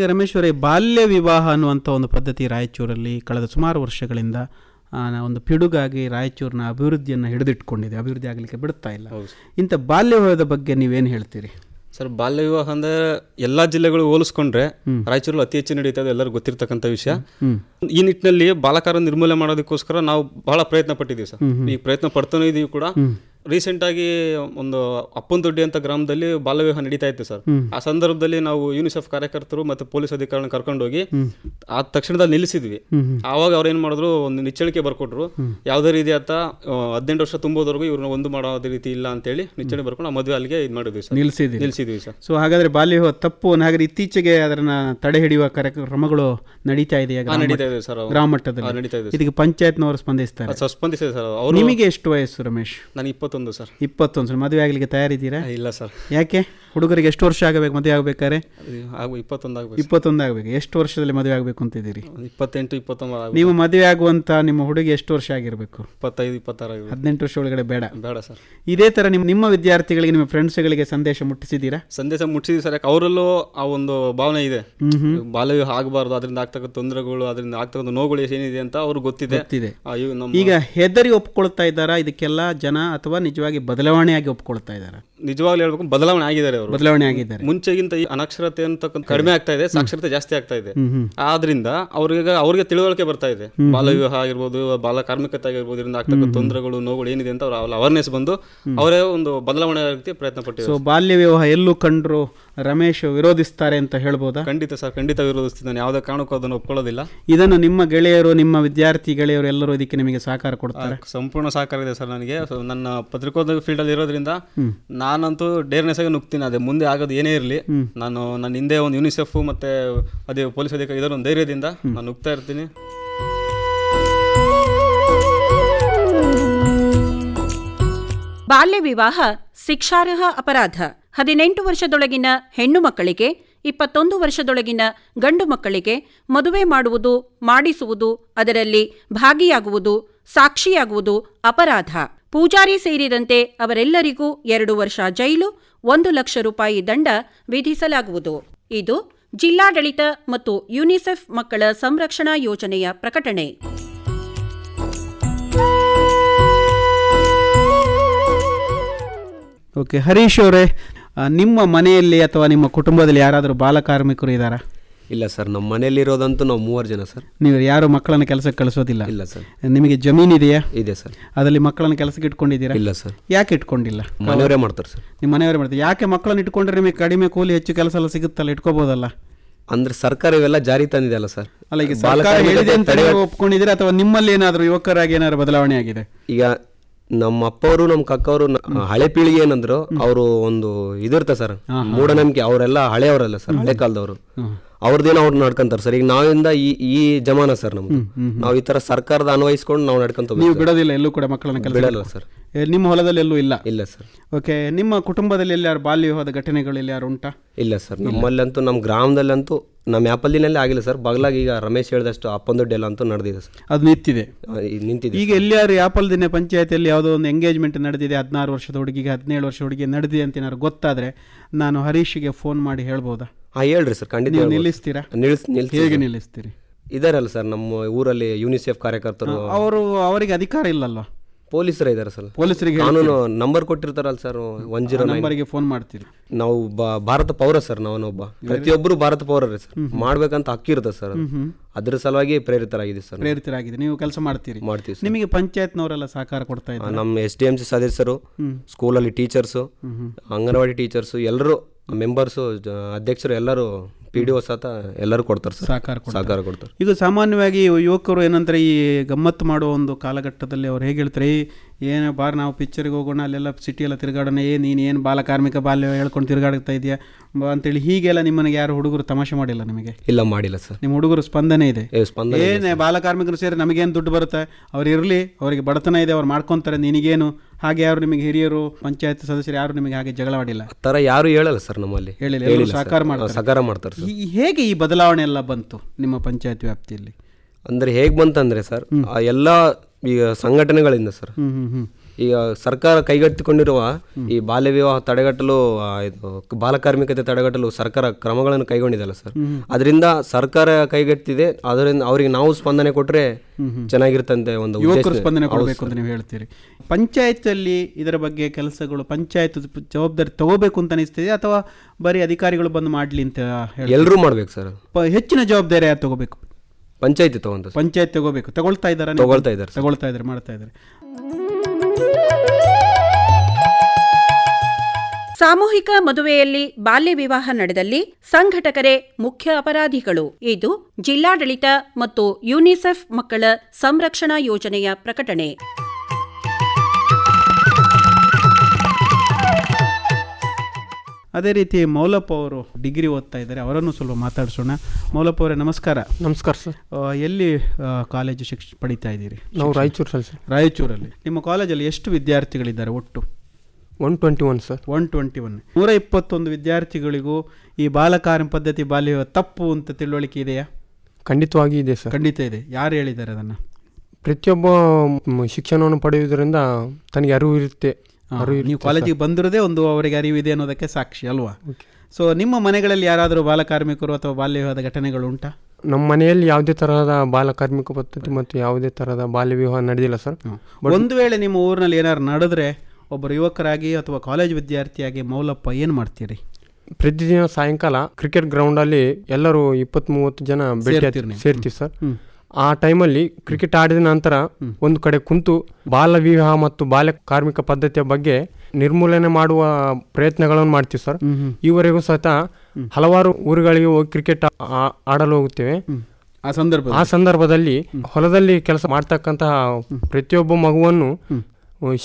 ಈಗ ರಮೇಶ್ವರಿ ಬಾಲ್ಯ ವಿವಾಹ ಅನ್ನುವಂಥ ಒಂದು ಪದ್ಧತಿ ರಾಯಚೂರಲ್ಲಿ ಕಳೆದ ಸುಮಾರು ವರ್ಷಗಳಿಂದ ಒಂದು ಪಿಡುಗಾಗಿ ರಾಯಚೂರಿನ ಅಭಿವೃದ್ಧಿಯನ್ನು ಹಿಡಿದಿಟ್ಕೊಂಡಿದೆ. ಅಭಿವೃದ್ಧಿ ಆಗಲಿಕ್ಕೆ ಬಿಡ್ತಾ ಇಲ್ಲ. ಇಂಥ ಬಾಲ್ಯ ವಿವಾಹದ ಬಗ್ಗೆ ನೀವೇನು ಹೇಳ್ತೀರಿ? ಸರ್ ಬಾಲ್ಯ ವಿವಾಹ ಅಂದ್ರೆ ಎಲ್ಲಾ ಜಿಲ್ಲೆಗಳು ಹೋಲಿಸ್ಕೊಂಡ್ರೆ ರಾಯಚೂರಲ್ಲಿ ಅತಿ ಹೆಚ್ಚು ನಡೀತಾ ಇದೆ ಎಲ್ಲರಿಗೂ ಗೊತ್ತಿರ್ತಕ್ಕಂಥ ವಿಷಯ. ಈ ನಿಟ್ಟಿನಲ್ಲಿ ಬಾಲಕಾರ ನಿರ್ಮೂಲನೆ ಮಾಡೋದಕ್ಕೋಸ್ಕರ ನಾವು ಬಹಳ ಪ್ರಯತ್ನ ಪಟ್ಟಿದ್ದೀವಿ ಸರ್. ಈ ಪ್ರಯತ್ನ ಪಡ್ತಾನೆ ಇದೀವಿ ಕೂಡ. ರೀಸೆಂಟ್ ಒಂದು ಒಂದು ಅಪ್ಪನದೊಡ್ಡಿ ಅಂತ ಗ್ರಾಮದಲ್ಲಿ ಬಾಲ್ಯ ವಿವಾಹ ನಡೀತಾ ಇತ್ತು ಸರ್. ಆ ಸಂದರ್ಭದಲ್ಲಿ ನಾವು ಯುನಿಸೆಫ್ ಕಾರ್ಯಕರ್ತರು ಮತ್ತೆ ಪೊಲೀಸ್ ಅಧಿಕಾರಿಗಳನ್ನ ಕರ್ಕೊಂಡೋಗಿ ಆ ತಕ್ಷಣದಲ್ಲಿ ನಿಲ್ಲಿಸಿದ್ವಿ. ಆವಾಗ ಅವ್ರು ಏನ್ ಮಾಡಿದ್ರು ಒಂದು ನಿಚ್ಚಳಿಕೆ ಬರ್ಕೊಟ್ರು. ಯಾವುದೇ ರೀತಿ ಆತ ಹದಿನೆಂಟು ವರ್ಷ ತುಂಬೋದವರೆಗೂ ಇವ್ರನ್ನ ಒಂದು ಮಾಡೋ ರೀತಿ ಇಲ್ಲ ಅಂತೇಳಿ ನಿಚ್ಚಳಿ ಬರ್ಕೊಂಡು ಆ ಮದುವೆ ಅಲ್ಲಿಗೆ ಇದು ಮಾಡಿದ್ವಿ ಸರ್. ನಿಲ್ಸಿದ್ವಿ. ನಿಲ್ಸಿದ್ವಿ ಸರ್. ಸೊ ಹಾಗಾದ್ರೆ ಬಾಲ್ಯ ವಿವಾಹ ತಪ್ಪು ಹಾಗಾದ್ರೆ ಇತ್ತೀಚೆಗೆ ಅದನ್ನ ತಡೆ ಹಿಡಿಯುವ ಕಾರ್ಯಕ್ರಮಗಳು ನಡೀತಾ ಇದೆಯಾ ನಡೀತಾ ಇದೆ ಸರ್ ಗ್ರಾಮ ಮಟ್ಟದಲ್ಲಿ ನಡೀತಾ ಇದೆ ಇದಕ್ಕೆ ಪಂಚಾಯತ್ನವರು ಸ್ಪಂದಿಸ್ತಾರೆ. ಸರ್ ಸ್ಪಂದಿಸಿದೆ ಸರ್. ಅವರು ನಿಮಗೆ ಎಷ್ಟು ವಯಸ್ಸು ರಮೇಶ್? ನನಗೆ ಇಪ್ಪತ್ತೊಂದು ಸರ್. ಇಪ್ಪತ್ತೊಂದು ಸರ್. ಮದುವೆ ಆಗ್ಲಿಕ್ಕೆ ತಯಾರಿದ್ದೀರಾ? ಇಲ್ಲ ಸರ್. ಯಾಕೆ? ಹುಡುಗರಿಗೆ ಎಷ್ಟು ವರ್ಷ ಆಗಬೇಕು ಮದುವೆ ಆಗ್ಬೇಕಾದ್ರೆ? ಆಗು ಇಪ್ಪತ್ತೊಂದು ಆಗಬೇಕು ಇಪ್ಪತ್ತೊಂದು ಆಗಬೇಕು. ಎಷ್ಟು ವರ್ಷದಲ್ಲಿ ಮದುವೆ ಆಗಬೇಕು ಅಂತಿದ್ದೀರಿ ಇಪ್ಪತ್ತೆಂಟು ಇಪ್ಪತ್ತೊಂಬತ್ತು ನೀವು ಮದುವೆ ಆಗುವಂಥ ನಿಮ್ಮ ಹುಡುಗಿ ಎಷ್ಟು ವರ್ಷ ಆಗಿರಬೇಕು? ಇಪ್ಪತ್ತೈದು ಇಪ್ಪತ್ತಾರು ಹದಿನೆಂಟು ವರ್ಷ ಒಳಗಡೆ ಬೇಡ. ಬೇಡ ಸರ್. ಇದೇ ತರ ನಿಮ್ಮ ನಿಮ್ಮ ವಿದ್ಯಾರ್ಥಿಗಳಿಗೆ ನಿಮ್ಮ ಫ್ರೆಂಡ್ಸ್ಗಳಿಗೆ ಸಂದೇಶ ಮುಟ್ಟಿಸಿದ್ದೀರಾ? ಸಂದೇಶ ಮುಟ್ಟಿಸಿದ್ರೆ ಸರ್. ಯಾಕೆ ಅವರಲ್ಲೂ ಆ ಒಂದು ಭಾವನೆ ಇದೆ. ಬಾಲ್ಯ ಆಗಬಾರ್ದು ಅದರಿಂದ ಆಗ್ತಕ್ಕಂಥ ತೊಂದರೆಗಳು ಅದರಿಂದ ಆಗ್ತಕ್ಕಂಥ ನೋವುಗಳು ಏನಿದೆ ಅಂತ ಅವ್ರಿಗೆ ಗೊತ್ತಿದೆ. ಈಗ ಹೆದರಿ ಒಪ್ಕೊಳ್ತಾ ಇದ್ದಾರಾ? ಇದಕ್ಕೆಲ್ಲ ಜನ ಅಥವಾ ನಿಜವಾಗಿ ಬದಲಾವಣೆಯಾಗಿ ಒಪ್ಕೊಳ್ತಾ ಇದ್ದಾರೆ. ನಿಜವಾಗ್ಲೂ ಹೇಳ್ಬೇಕು ಬದಲಾವಣೆ ಆಗಿದ್ದಾರೆ ಅವರು. ಬದಲಾವಣೆ ಆಗಿದ್ದಾರೆ. ಮುಂಚೆಗಿಂತ ಈ ಅನಕ್ಷರತೆ ಅಂತಕ್ಕಂಥ ಕಡಿಮೆ ಆಗ್ತಾ ಇದೆ ಸಾಕ್ಷರತೆ ಜಾಸ್ತಿ ಆಗ್ತಾ ಇದೆ. ಆದ್ರಿಂದ ಅವ್ರಿಗೆ ಅವ್ರಿಗೆ ತಿಳುವಳಿಕೆ ಬರ್ತಾ ಇದೆ. ಬಾಲ ವಿವಾಹ ಆಗಿರ್ಬೋದು ಬಾಲ ಕಾರ್ಮಿಕತೆ ಆಗಿರ್ಬೋದು ಇದರಿಂದ ಆಗ್ತಕ್ಕಂಥ ತೊಂದರೆಗಳು ನೋವುಗಳು ಏನಿದೆ ಅಂತ ಅವ್ರ ಅವೇರ್ನೆಸ್ ಬಂದು ಅವರೇ ಒಂದು ಬದಲಾವಣೆ ರೀತಿ ಪ್ರಯತ್ನ ಸೊ ಪಟ್ಟಿದ್ದಾರೆ. ಬಾಲ್ಯ ವಿವಾಹ ಎಲ್ಲೂ ಕಂಡ್ರು ರಮೇಶ್ ವಿರೋಧಿಸ್ತಾರೆ ಅಂತ ಹೇಳ್ಬೋದಾ? ಖಂಡಿತ ಸರ್ ಖಂಡಿತ ವಿರೋಧಿಸ್ತೀನಿ ನಾನು ಯಾವುದೇ ಕಾರಣಕ್ಕೂ ಅದನ್ನು ಒಪ್ಕೊಳ್ಳೋದಿಲ್ಲ. ಇದನ್ನು ನಿಮ್ಮ ಗೆಳೆಯರು ನಿಮ್ಮ ವಿದ್ಯಾರ್ಥಿ ಗೆಳೆಯರು ಎಲ್ಲರೂ ಇದಕ್ಕೆ ನಿಮಗೆ ಸಹಕಾರ ಕೊಡ್ತಾರೆ? ಸಂಪೂರ್ಣ ಸಹಕಾರ ಇದೆ ಸರ್ ನನಗೆ. ನನ್ನ ಪತ್ರಿಕೋದ್ಯೋಗ ಫೀಲ್ಡಲ್ಲಿ ಇರೋದ್ರಿಂದ ನಾನಂತೂ ಡೇರ್ನೆಸ್ ಆಗಿ ನುಗ್ತೀನಿ. ಅದೇ ಮುಂದೆ ಆಗೋದು ಏನೇ ಇರಲಿ. ನಾನು ನನ್ನ ಹಿಂದೆ ಒಂದು ಯುನಿಸೆಫ್ ಮತ್ತೆ ಅದೇ ಪೊಲೀಸ್ ಅಧಿಕಾರಿ ಇದರ ಒಂದು ಧೈರ್ಯದಿಂದ ನಾನು ನುಗ್ತಾ ಇರ್ತೀನಿ. ಬಾಲ್ಯ ವಿವಾಹ ಶಿಕ್ಷಾರ್ಹ ಅಪರಾಧ. ಹದಿನೆಂಟು ವರ್ಷದೊಳಗಿನ ಹೆಣ್ಣು ಮಕ್ಕಳಿಗೆ, ಇಪ್ಪತ್ತೊಂದು ವರ್ಷದೊಳಗಿನ ಗಂಡು ಮಕ್ಕಳಿಗೆ ಮದುವೆ ಮಾಡುವುದು, ಮಾಡಿಸುವುದು, ಅದರಲ್ಲಿ ಭಾಗಿಯಾಗುವುದು, ಸಾಕ್ಷಿಯಾಗುವುದು ಅಪರಾಧ. ಪೂಜಾರಿ ಸೇರಿದಂತೆ ಅವರೆಲ್ಲರಿಗೂ ಎರಡು ವರ್ಷ ಜೈಲು, ಒಂದು ಲಕ್ಷ ರೂಪಾಯಿ ದಂಡ ವಿಧಿಸಲಾಗುವುದು. ಇದು ಜಿಲ್ಲಾಡಳಿತ ಮತ್ತು ಯುನಿಸೆಫ್ ಮಕ್ಕಳ ಸಂರಕ್ಷಣಾ ಯೋಜನೆಯ ಪ್ರಕಟಣೆ. ಓಕೆ ಹರೀಶ್ ಅವರೇ ನಿಮ್ಮ ಮನೆಯಲ್ಲಿ ಅಥವಾ ನಿಮ್ಮ ಕುಟುಂಬದಲ್ಲಿ ಯಾರಾದರೂ ಬಾಲಕಾರ್ಮಿಕರು ಇದ್ದಾರಾ? ಇಲ್ಲ ಸರ್ ನಮ್ಮ ಮನೆಯಲ್ಲಿರೋದಂತೂ ನಾವು ಮೂವರು ಜನ ಸರ್. ನೀವು ಯಾರು ಮಕ್ಕಳನ್ನ ಕೆಲಸಕ್ಕೆ ಕಳಿಸೋದಿಲ್ಲ? ಇಲ್ಲ ಸರ್. ನಿಮಗೆ ಜಮೀನು ಇದೆಯಾ? ಇದೆ ಸರ್. ಅದರಲ್ಲಿ ಮಕ್ಕಳನ್ನ ಕೆಲಸಕ್ಕೆ ಇಟ್ಕೊಂಡಿದ್ದೀರಾ? ಇಲ್ಲ ಸರ್. ಯಾಕೆ ಇಟ್ಕೊಂಡಿಲ್ಲ? ಮನೆಯವರೇ ಮಾಡ್ತಾರೆ ಸರ್. ನಿಮ್ಮ ಮನೆಯವರೇ ಮಾಡ್ತಾರೆ. ಯಾಕೆ ಮಕ್ಕಳನ್ನ ಇಟ್ಕೊಂಡ್ರೆ ನಿಮಗೆ ಕಡಿಮೆ ಕೂಲಿ ಹೆಚ್ಚು ಕೆಲಸ ಎಲ್ಲ ಸಿಗುತ್ತಲ್ಲ ಇಟ್ಕೋಬೋದಲ್ಲ? ಅಂದ್ರೆ ಸರ್ಕಾರ ಇವೆಲ್ಲ ಜಾರಿ ತಂದಿದೆ ಅಲ್ಲ ಸರ್. ಅಲ್ಲ ಈಗ ಸರ್ಕಾರ ಹೇಳಿದೆ ಅಂತ ಒಪ್ಕೊಂಡಿದ್ರೆ ಅಥವಾ ನಿಮ್ಮಲ್ಲಿ ಏನಾದರೂ ಯುವಕರಾಗಿ ಏನಾದರೂ ಬದಲಾವಣೆ ಆಗಿದೆ? ಈಗ ನಮ್ಮ ಅಪ್ಪವರು ನಮ್ಮ ಕಕ್ಕವರು ಹಳೆ ಪೀಳಿಗೆ ಏನಂದ್ರು ಅವರು ಒಂದು ಇದಿರ್ತ ಸರ್. ಮೂಢನಂಬಿಕೆ ಅವರೆಲ್ಲ ಹಳೆಯವರಲ್ಲ ಸರ್ ಹಳೆ ಕಾಲದವರು. ಅವ್ರದ್ದೇನೋ ಅವ್ರು ನಡ್ಕೊಂತಾರೆ ಸರ್. ಈಗ ನಾವಿಂದ ಈ ಈ ಜಮಾನ ಸರ್ ನಮ್ದು. ನಾವು ಈ ತರ ಸರ್ಕಾರದ ಅನ್ವಯಿಸ್ಕೊಂಡು ನಾವು ನಡ್ಕೊಂತ ನೀವು ಬಿಡೋದಿಲ್ಲ ಎಲ್ಲೂ ಕೂಡ ಮಕ್ಕಳನ್ನ ಬಿಡಲ್ಲ ಸರ್. ನಿಮ್ಮ ಹೊಲದಲ್ಲಿ ಎಲ್ಲೂ ಇಲ್ಲ? ಇಲ್ಲ ಸರ್. ಓಕೆ ನಿಮ್ಮ ಕುಟುಂಬದಲ್ಲಿ ಎಲ್ಲಾರು ಬಾಲ್ಯ ವಿವಾಹದ ಘಟನೆಗಳು ಎಲ್ಲಾರು ಉಂಟಾ? ಇಲ್ಲ ಸರ್ ನಮ್ಮಲ್ಲಂತೂ ನಮ್ಮ ಗ್ರಾಮದಲ್ಲಂತೂ ನಮ್ಮ ಆ್ಯಪಲ್ಲಿನಲ್ಲಿ ಆಗಿಲ್ಲ ಸರ್. ಬಗ್ಲಾಗಿ ಈಗ ರಮೇಶ್ ಹೇಳಿದಷ್ಟು ಅಪ್ಪನ ದುಡ್ಡು ಎಲ್ಲ ಅಂತೂ ನಡೆದಿದೆ ಸರ್. ಅದು ನಿಂತಿದೆ? ನಿಂತಿದೆ ಈಗ ಎಲ್ಲಿಯಾರು ಯಾಪಲ್ ದಿನ ಪಂಚಾಯತಿಯಲ್ಲಿ ಯಾವುದೋ ಒಂದು ಎಂಗೇಜ್ಮೆಂಟ್ ನಡೆದಿದೆ ಹದಿನಾರು ವರ್ಷದ ಹುಡುಗಿಗೆ ಹದಿನೇಳು ವರ್ಷ ಹುಡುಗಿ ನಡೆದಿದೆ ಅಂತ ಏನಾದ್ರು ಗೊತ್ತಾದ್ರೆ ನಾನು ಹರೀಶ್ಗೆ ಫೋನ್ ಮಾಡಿ ಹೇಳ್ಬೋದಾ? ಹಾಂ ಹೇಳ್ರಿ ಸರ್ ಖಂಡಿತ ನಿಲ್ಲಿಸ್ತೀರಾ? ನಿಲ್ಸ್ ನಿಲ್ಸಿ ಹೇಗೆ ನಿಲ್ಲಿಸ್ತೀರಿ? ಇದಾರಲ್ಲ ಸರ್ ನಮ್ಮ ಊರಲ್ಲಿ ಯುನಿಸೆಫ್ ಕಾರ್ಯಕರ್ತರು. ಅವರು ಅವರಿಗೆ ಅಧಿಕಾರ ಇಲ್ಲಲ್ವಾ? ಪೊಲೀಸರು ಇದ್ದಾರೆ ಸರ್. ಪೊಲೀಸರಿಗೆ ಕಾನೂನು ನಂಬರ್ ಕೊಟ್ಟಿರ್ತಾರಲ್ಲ ಸರ್ ಒನ್ ಜೀರೋ ನಂಬರ್ಗೆ ಫೋನ್ ಮಾಡ್ತೀರಿ. ನಾವು ಭಾರತ ಪೌರ ಸರ್ ನಾವನೊಬ್ಬ ಪ್ರತಿಯೊಬ್ಬರು ಭಾರತ ಪೌರರೇ ಸರ್. ಮಾಡ್ಬೇಕಂತ ಹಕ್ಕಿರುತ್ತೆ ಸರ್ ಅದು. ಅದ್ರ ಸಲುವಾಗಿ ಪ್ರೇರಿತರಾಗಿದೆ ಸರ್. ಪ್ರೇರಿತರಾಗಿದೆ. ನೀವು ಕೆಲಸ ಮಾಡ್ತೀರಿ. ಮಾಡ್ತೀವಿ ಸರ್. ನಿಮಗೆ ಪಂಚಾಯತ್ನವರೆಲ್ಲ ಸಹಕಾರ ಕೊಡ್ತಾ ಇದ್ದಾರೆ? ನಮ್ಮ ಎಸ್ ಡಿ ಎಂ ಸಿ ಸದಸ್ಯರು ಸ್ಕೂಲಲ್ಲಿ ಟೀಚರ್ಸು ಅಂಗನವಾಡಿ ಟೀಚರ್ಸು ಎಲ್ಲರೂ ಮೆಂಬರ್ಸು ಅಧ್ಯಕ್ಷರು ಎಲ್ಲರೂ ಪಿ ಡಿ ಒ ಸತ ಎಲ್ಲರೂ ಕೊಡ್ತಾರೆ ಸರ್. ಸಹಕಾರ. ಸಹಕಾರ ಕೊಡ್ತಾರೆ. ಇದು ಸಾಮಾನ್ಯವಾಗಿ ಯುವಕರು ಏನಂತಾರೆ ಈ ಗಮ್ಮತ್ತು ಮಾಡುವ ಒಂದು ಕಾಲಘಟ್ಟದಲ್ಲಿ ಅವ್ರು ಹೇಗೆ ಹೇಳ್ತಾರೆ? "ಏ, ಏನು ಬಾರ್ ನಾವು ಪಿಕ್ಚರ್ಗೆ ಹೋಗೋಣ ಅಲ್ಲೆಲ್ಲ ಸಿಟಿ ಎಲ್ಲ ತಿರುಗಾಡೋಣ ಏ ನೀನು ಏನು ಬಾಲ ಕಾರ್ಮಿಕ ಬಾಲ್ಯ ಹೇಳ್ಕೊಂಡು ತಿರುಗಾಡ್ತಾ ಇದೆಯಾ? ಅಂತೇಳಿ ಹೀಗೆಲ್ಲ ನಿಮ್ಮನಿಗೆ ಯಾರು ಹುಡುಗರು ತಮಾಷೆ ಮಾಡಿಲ್ಲ ನಿಮಗೆ? ಇಲ್ಲ ಮಾಡಿಲ್ಲ ಸರ್. ನಿಮ್ಮ ಹುಡುಗರು ಸ್ಪಂದನೆ ಇದೆ? ಏನೇ ಬಾಲ ಕಾರ್ಮಿಕರು ಸೇರಿ ನಮಗೇನು ದುಡ್ಡು ಬರುತ್ತೆ? ಅವ್ರು ಇರಲಿ ಅವರಿಗೆ ಬಡತನ ಇದೆ ಅವ್ರು ಮಾಡ್ಕೊತಾರೆ ನಿನಗೇನು? ಹಾಗೆ ಯಾರು ನಿಮಗೆ ಹಿರಿಯರು ಪಂಚಾಯತ್ ಸದಸ್ಯರು ಯಾರು ನಿಮಗೆ ಹಾಗೆ ಜಗಳ ಆಡಿಲ್ಲ? ಆ ಥರ ಯಾರು ಹೇಳಲ್ಲ ಸರ್ ನಮ್ಮಲ್ಲಿ. ಹೇಳಿಲ್ಲ. ಸಹಕಾರ ಮಾಡ್ತಾರೆ. ಸಹಕಾರ ಮಾಡ್ತಾರೆ ಹೇಗೆ ಈ ಬದಲಾವಣೆ ಎಲ್ಲ ಬಂತು ನಿಮ್ಮ ಪಂಚಾಯತ್ ವ್ಯಾಪ್ತಿಯಲ್ಲಿ? ಅಂದ್ರೆ ಹೇಗ್ ಬಂತಂದ್ರೆ ಸರ್ ಎಲ್ಲ ಈಗ ಸಂಘಟನೆಗಳಿಂದ ಸರ್. ಈಗ ಸರ್ಕಾರ ಕೈಗೆತ್ತಿಕೊಂಡಿರುವ ಈ ಬಾಲ್ಯ ವಿವಾಹ ತಡೆಗಟ್ಟಲು ಬಾಲ ಇದು ಬಾಲಕಾರ್ಮಿಕತೆ ತಡೆಗಟ್ಟಲು ಸರ್ಕಾರ ಕ್ರಮಗಳನ್ನು ಕೈಗೊಂಡಿದೆಲ್ಲ ಸರ್. ಅದರಿಂದ ಸರ್ಕಾರ ಕೈಗೆತ್ತಿದೆ ಅದರಿಂದ ಅವರಿಗೆ ನಾವು ಸ್ಪಂದನೆ ಕೊಟ್ಟರೆ ಚೆನ್ನಾಗಿರ್ತಂತೆ ಒಂದು ಯುವಕರು ಸ್ಪಂದನೆ ಕೊಡಬೇಕು ಅಂತ ನೀವು ಹೇಳ್ತೀರಿ. ಪಂಚಾಯತಲ್ಲಿ ಇದರ ಬಗ್ಗೆ ಕೆಲಸಗಳು ಪಂಚಾಯತ್ ಜವಾಬ್ದಾರಿ ತಗೋಬೇಕು ಅಂತ ಅನಿಸ್ತಿದೆ ಅಥವಾ ಬರೀ ಅಧಿಕಾರಿಗಳು ಬಂದು ಮಾಡ್ಲಿ ಅಂತ ಎಲ್ಲರೂ ಮಾಡ್ಬೇಕು ಸರ್. ಹೆಚ್ಚಿನ ಜವಾಬ್ದಾರಿ ಯಾರು ತಗೋಬೇಕು? ಪಂಚಾಯತಿ ತಗೊಂಡು. ಪಂಚಾಯತ್ ತಗೋಬೇಕು. ತಗೊಳ್ತಾ ಇದ್ದಾರೆ ತಗೊಳ್ತಾ ಇದ್ದಾರೆ. ತಗೊಳ್ತಾ ಇದ್ದಾರೆ ಮಾಡ್ತಾ ಇದ್ದಾರೆ. ಸಾಮೂಹಿಕ ಮದುವೆಯಲ್ಲಿ ಬಾಲ್ಯ ವಿವಾಹ ನಡೆದಲ್ಲಿ ಸಂಘಟಕರೇ ಮುಖ್ಯ ಅಪರಾಧಿಗಳು. ಇದು ಜಿಲ್ಲಾಡಳಿತ ಮತ್ತು ಯುನಿಸೆಫ್ ಮಕ್ಕಳ ಸಂರಕ್ಷಣಾ ಯೋಜನೆಯ ಪ್ರಕಟಣೆ. ಅದೇ ರೀತಿ ಮೌಲಪ್ಪ ಅವರು ಡಿಗ್ರಿ ಓದ್ತಾ ಇದ್ದಾರೆ ಅವರನ್ನು ಸ್ವಲ್ಪ ಮಾತಾಡಿಸೋಣ. ಮೌಲಪ್ಪ ಅವರೇ ನಮಸ್ಕಾರ. ನಮಸ್ಕಾರ ಸರ್. ಎಲ್ಲಿ ಕಾಲೇಜು ಶಿಕ್ಷಣ ಪಡಿತಾ ಇದ್ದೀರಿ? ನಾವು ರಾಯಚೂರಲ್ಲಿ ಸರ್ ರಾಯಚೂರಲ್ಲಿ. ನಿಮ್ಮ ಕಾಲೇಜಲ್ಲಿ ಎಷ್ಟು ವಿದ್ಯಾರ್ಥಿಗಳಿದ್ದಾರೆ ಒಟ್ಟು? One twenty one sir. One twenty one. ನೂರ ಇಪ್ಪತ್ತೊಂದು ವಿದ್ಯಾರ್ಥಿಗಳಿಗೂ ಈ ಬಾಲಕಾರ್ಯ ಪದ್ಧತಿ ಬಾಲ್ಯ ತಪ್ಪು ಅಂತ ತಿಳುವಳಿಕೆ ಇದೆಯಾ? ಖಂಡಿತವಾಗಿ ಇದೆ ಸರ್. ಖಂಡಿತ ಇದೆ. ಯಾರು ಹೇಳಿದ್ದಾರೆ ಅದನ್ನು? ಪ್ರತಿಯೊಬ್ಬ ಶಿಕ್ಷಣವನ್ನು ಪಡೆಯುವುದರಿಂದ ತನಗೆ ಅರಿವು ಇರುತ್ತೆ. ನೀವು ಕಾಲೇಜಿಗೆ ಬಂದಿರೋದೇ ಒಂದು ಅವರಿಗೆ ಅರಿವಿದೆ ಅನ್ನೋದಕ್ಕೆ ಸಾಕ್ಷಿ ಅಲ್ವಾ? ಸೊ ನಿಮ್ಮ ಮನೆಗಳಲ್ಲಿ ಯಾರಾದರೂ ಬಾಲಕಾರ್ಮಿಕರು ಅಥವಾ ಬಾಲ್ಯ ವಿವಾಹದ ಘಟನೆಗಳು ಉಂಟಾ? ನಮ್ಮ ಮನೆಯಲ್ಲಿ ಯಾವುದೇ ತರಹದ ಬಾಲಕಾರ್ಮಿಕ ಪದ್ಧತಿ ಮತ್ತು ಯಾವುದೇ ತರಹದ ಬಾಲ್ಯ ವಿವಾಹ ನಡೆದಿಲ್ಲ ಸರ್. ಒಂದು ವೇಳೆ ನಿಮ್ಮ ಊರಿನಲ್ಲಿ ಏನಾದ್ರು ನಡೆದ್ರೆ ಒಬ್ಬರು ಯುವಕರಾಗಿ ಅಥವಾ ಕಾಲೇಜ್ ವಿದ್ಯಾರ್ಥಿಯಾಗಿ ಮೌಲಪ್ಪ ಏನು ಮಾಡ್ತೀರಿ? ಪ್ರತಿದಿನ ಸಾಯಂಕಾಲ ಕ್ರಿಕೆಟ್ ಗ್ರೌಂಡಲ್ಲಿ ಎಲ್ಲರೂ ಇಪ್ಪತ್ತ್ ಮೂವತ್ತು ಜನ ಭೇಟಿ ಸೇರ್ತೀವಿ ಸರ್. ಆ ಟೈಮಲ್ಲಿ ಕ್ರಿಕೆಟ್ ಆಡಿದ ನಂತರ ಒಂದು ಕಡೆ ಕುಂತು ಬಾಲ ವಿವಾಹ ಮತ್ತು ಬಾಲ್ಯ ಕಾರ್ಮಿಕ ಪದ್ಧತಿಯ ಬಗ್ಗೆ ನಿರ್ಮೂಲನೆ ಮಾಡುವ ಪ್ರಯತ್ನಗಳನ್ನು ಮಾಡ್ತೀವಿ ಸರ್. ಈವರೆಗೂ ಸಹಿತ ಹಲವಾರು ಊರುಗಳಿಗೆ ಹೋಗಿ ಕ್ರಿಕೆಟ್ ಆಡಲು ಹೋಗುತ್ತೇವೆ ಆ ಸಂದರ್ಭ ಆ ಸಂದರ್ಭದಲ್ಲಿ ಹೊಲದಲ್ಲಿ ಕೆಲಸ ಮಾಡ್ತಕ್ಕಂತಹ ಪ್ರತಿಯೊಬ್ಬ ಮಗುವನ್ನು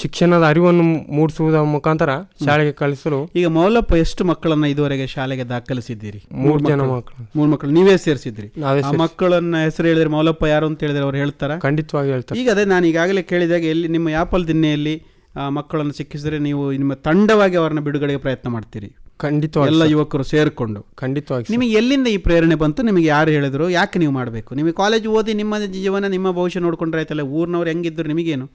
ಶಿಕ್ಷಣದ ಅರಿವನ್ನು ಮೂಡಿಸುವುದರ ಮುಖಾಂತರ ಶಾಲೆಗೆ ಕಳಿಸಲು ಈಗ ಮೌಲಪ್ಪ ಎಷ್ಟು ಮಕ್ಕಳನ್ನ ಇದುವರೆಗೆ ಶಾಲೆಗೆ ದಾಖಲಿಸಿದ್ದೀರಿ? ಮೂರು ಜನ ಮಕ್ಕಳು. ಮೂರು ಮಕ್ಕಳು. ನೀವೇ ಸೇರಿಸಿದ್ರಿ. ಮಕ್ಕಳನ್ನ ಹೆಸರು ಹೇಳಿದ್ರೆ ಮೌಲಪ್ಪ ಯಾರು ಅಂತ ಹೇಳಿದ್ರೆ ಅವ್ರು ಹೇಳ್ತಾರ? ಖಂಡಿತವಾಗಿ ಹೇಳ್ತಾರೆ. ಈಗ ಅದೇ ನಾನು ಈಗಾಗಲೇ ಕೇಳಿದಾಗ ಎಲ್ಲಿ ನಿಮ್ಮ ಯಾಪಲ್ ದಿನ್ನೆಯಲ್ಲಿ ಮಕ್ಕಳನ್ನು ಸಿಕ್ಕಿಸಿದ್ರೆ ನೀವು ನಿಮ್ಮ ತಂಡವಾಗಿ ಅವರನ್ನ ಬಿಡುಗಡೆಗೆ ಪ್ರಯತ್ನ ಮಾಡ್ತೀರಿ? ಖಂಡಿತವಾಗಿ ಎಲ್ಲ ಯುವಕರು ಸೇರಿಕೊಂಡು. ಖಂಡಿತವಾಗಿ. ನಿಮಗೆ ಎಲ್ಲಿಂದ ಈ ಪ್ರೇರಣೆ ಬಂತು? ನಿಮಗೆ ಯಾರು ಹೇಳಿದ್ರು? ಯಾಕೆ ನೀವು ಮಾಡಬೇಕು? ನಿಮಗೆ ಕಾಲೇಜ್ ಓದಿ ನಿಮ್ಮ ಜೀವನ ನಿಮ್ಮ ಭವಿಷ್ಯ ನೋಡ್ಕೊಂಡ್ರೆ ಆಯ್ತಲ್ಲ? ಊರಿನವ್ರು ಹೆಂಗಿದ್ರು ನಿಮಗೇನು?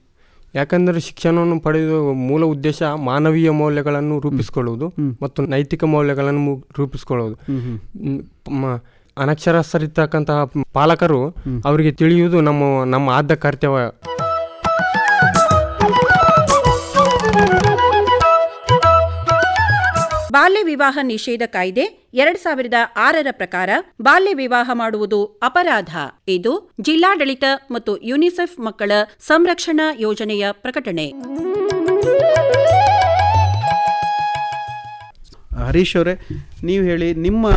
ಯಾಕಂದರೆ ಶಿಕ್ಷಣವನ್ನು ಪಡೆಯುವ ಮೂಲ ಉದ್ದೇಶ ಮಾನವೀಯ ಮೌಲ್ಯಗಳನ್ನು ರೂಪಿಸಿಕೊಳ್ಳುವುದು ಮತ್ತು ನೈತಿಕ ಮೌಲ್ಯಗಳನ್ನು ರೂಪಿಸಿಕೊಳ್ಳುವುದು. ಅನಕ್ಷರಸ್ಥರಿರ್ತಕ್ಕಂತಹ ಪಾಲಕರು ಅವರಿಗೆ ತಿಳಿಯುವುದು ನಮ್ಮ ನಮ್ಮ ಆದ್ಯ ಕರ್ತವ್ಯ. ಬಾಲ್ಯ ವಿವಾಹ ನಿಷೇಧ ಕಾಯ್ದೆ ಎರಡ್ ಸಾವಿರದ ಆರರ ಪ್ರಕಾರ ಬಾಲ್ಯ ವಿವಾಹ ಮಾಡುವುದು ಅಪರಾಧ. ಇದು ಜಿಲ್ಲಾಡಳಿತ ಮತ್ತು ಯುನಿಸೆಫ್ ಮಕ್ಕಳ ಸಂರಕ್ಷಣಾ ಯೋಜನೆಯ ಪ್ರಕಟಣೆ. ಹರೀಶ್ ಅವರೇ, ನೀವು ಹೇಳಿ ನಿಮ್ಮ